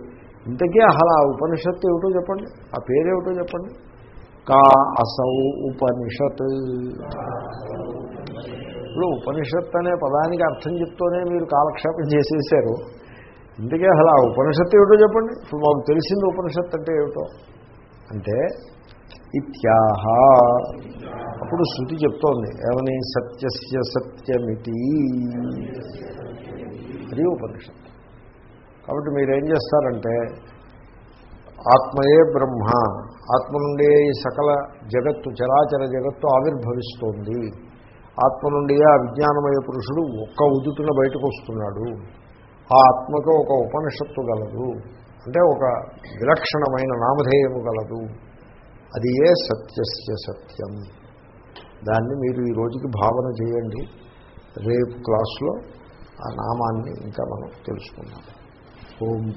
ఇంతకీ అసలు ఆ ఉపనిషత్తు ఏమిటో చెప్పండి. ఆ పేరేమిటో చెప్పండి. కా అసౌ ఉపనిషత్. ఇప్పుడు ఉపనిషత్ అనే పదానికి అర్థం చెప్తూనే మీరు కాలక్షేపం చేసేసారు. ఇందుకే అసలు ఆ ఉపనిషత్తు ఏమిటో చెప్పండి. ఇప్పుడు మాకు తెలిసింది ఉపనిషత్తు అంటే ఏమిటో? అంటే ఇత్యాహ. అప్పుడు శృతి చెప్తోంది ఏమని? సత్యస్య సత్యమితి. అది ఉపనిషత్తు. కాబట్టి మీరేం చేస్తారంటే ఆత్మయే బ్రహ్మ ఆత్మ నుండే ఈ సకల జగత్తు చరాచర జగత్తు ఆవిర్భవిస్తోంది. ఆత్మ నుండియే ఆ విజ్ఞానమయ పురుషుడు ఒక్క ఉదుతున బయటకు వస్తున్నాడు ఆ ఆత్మకు ఒక ఉపనిషత్తు గలదు. అంటే ఒక విలక్షణమైన నామధేయము గలదు. అది ఏ సత్యస్య సత్యం? దాన్ని మీరు ఈ రోజుకి భావన చేయండి. రేపు క్లాస్లో ఆ నామాన్ని ఇంకా మనం తెలుసుకుందాం. ఓం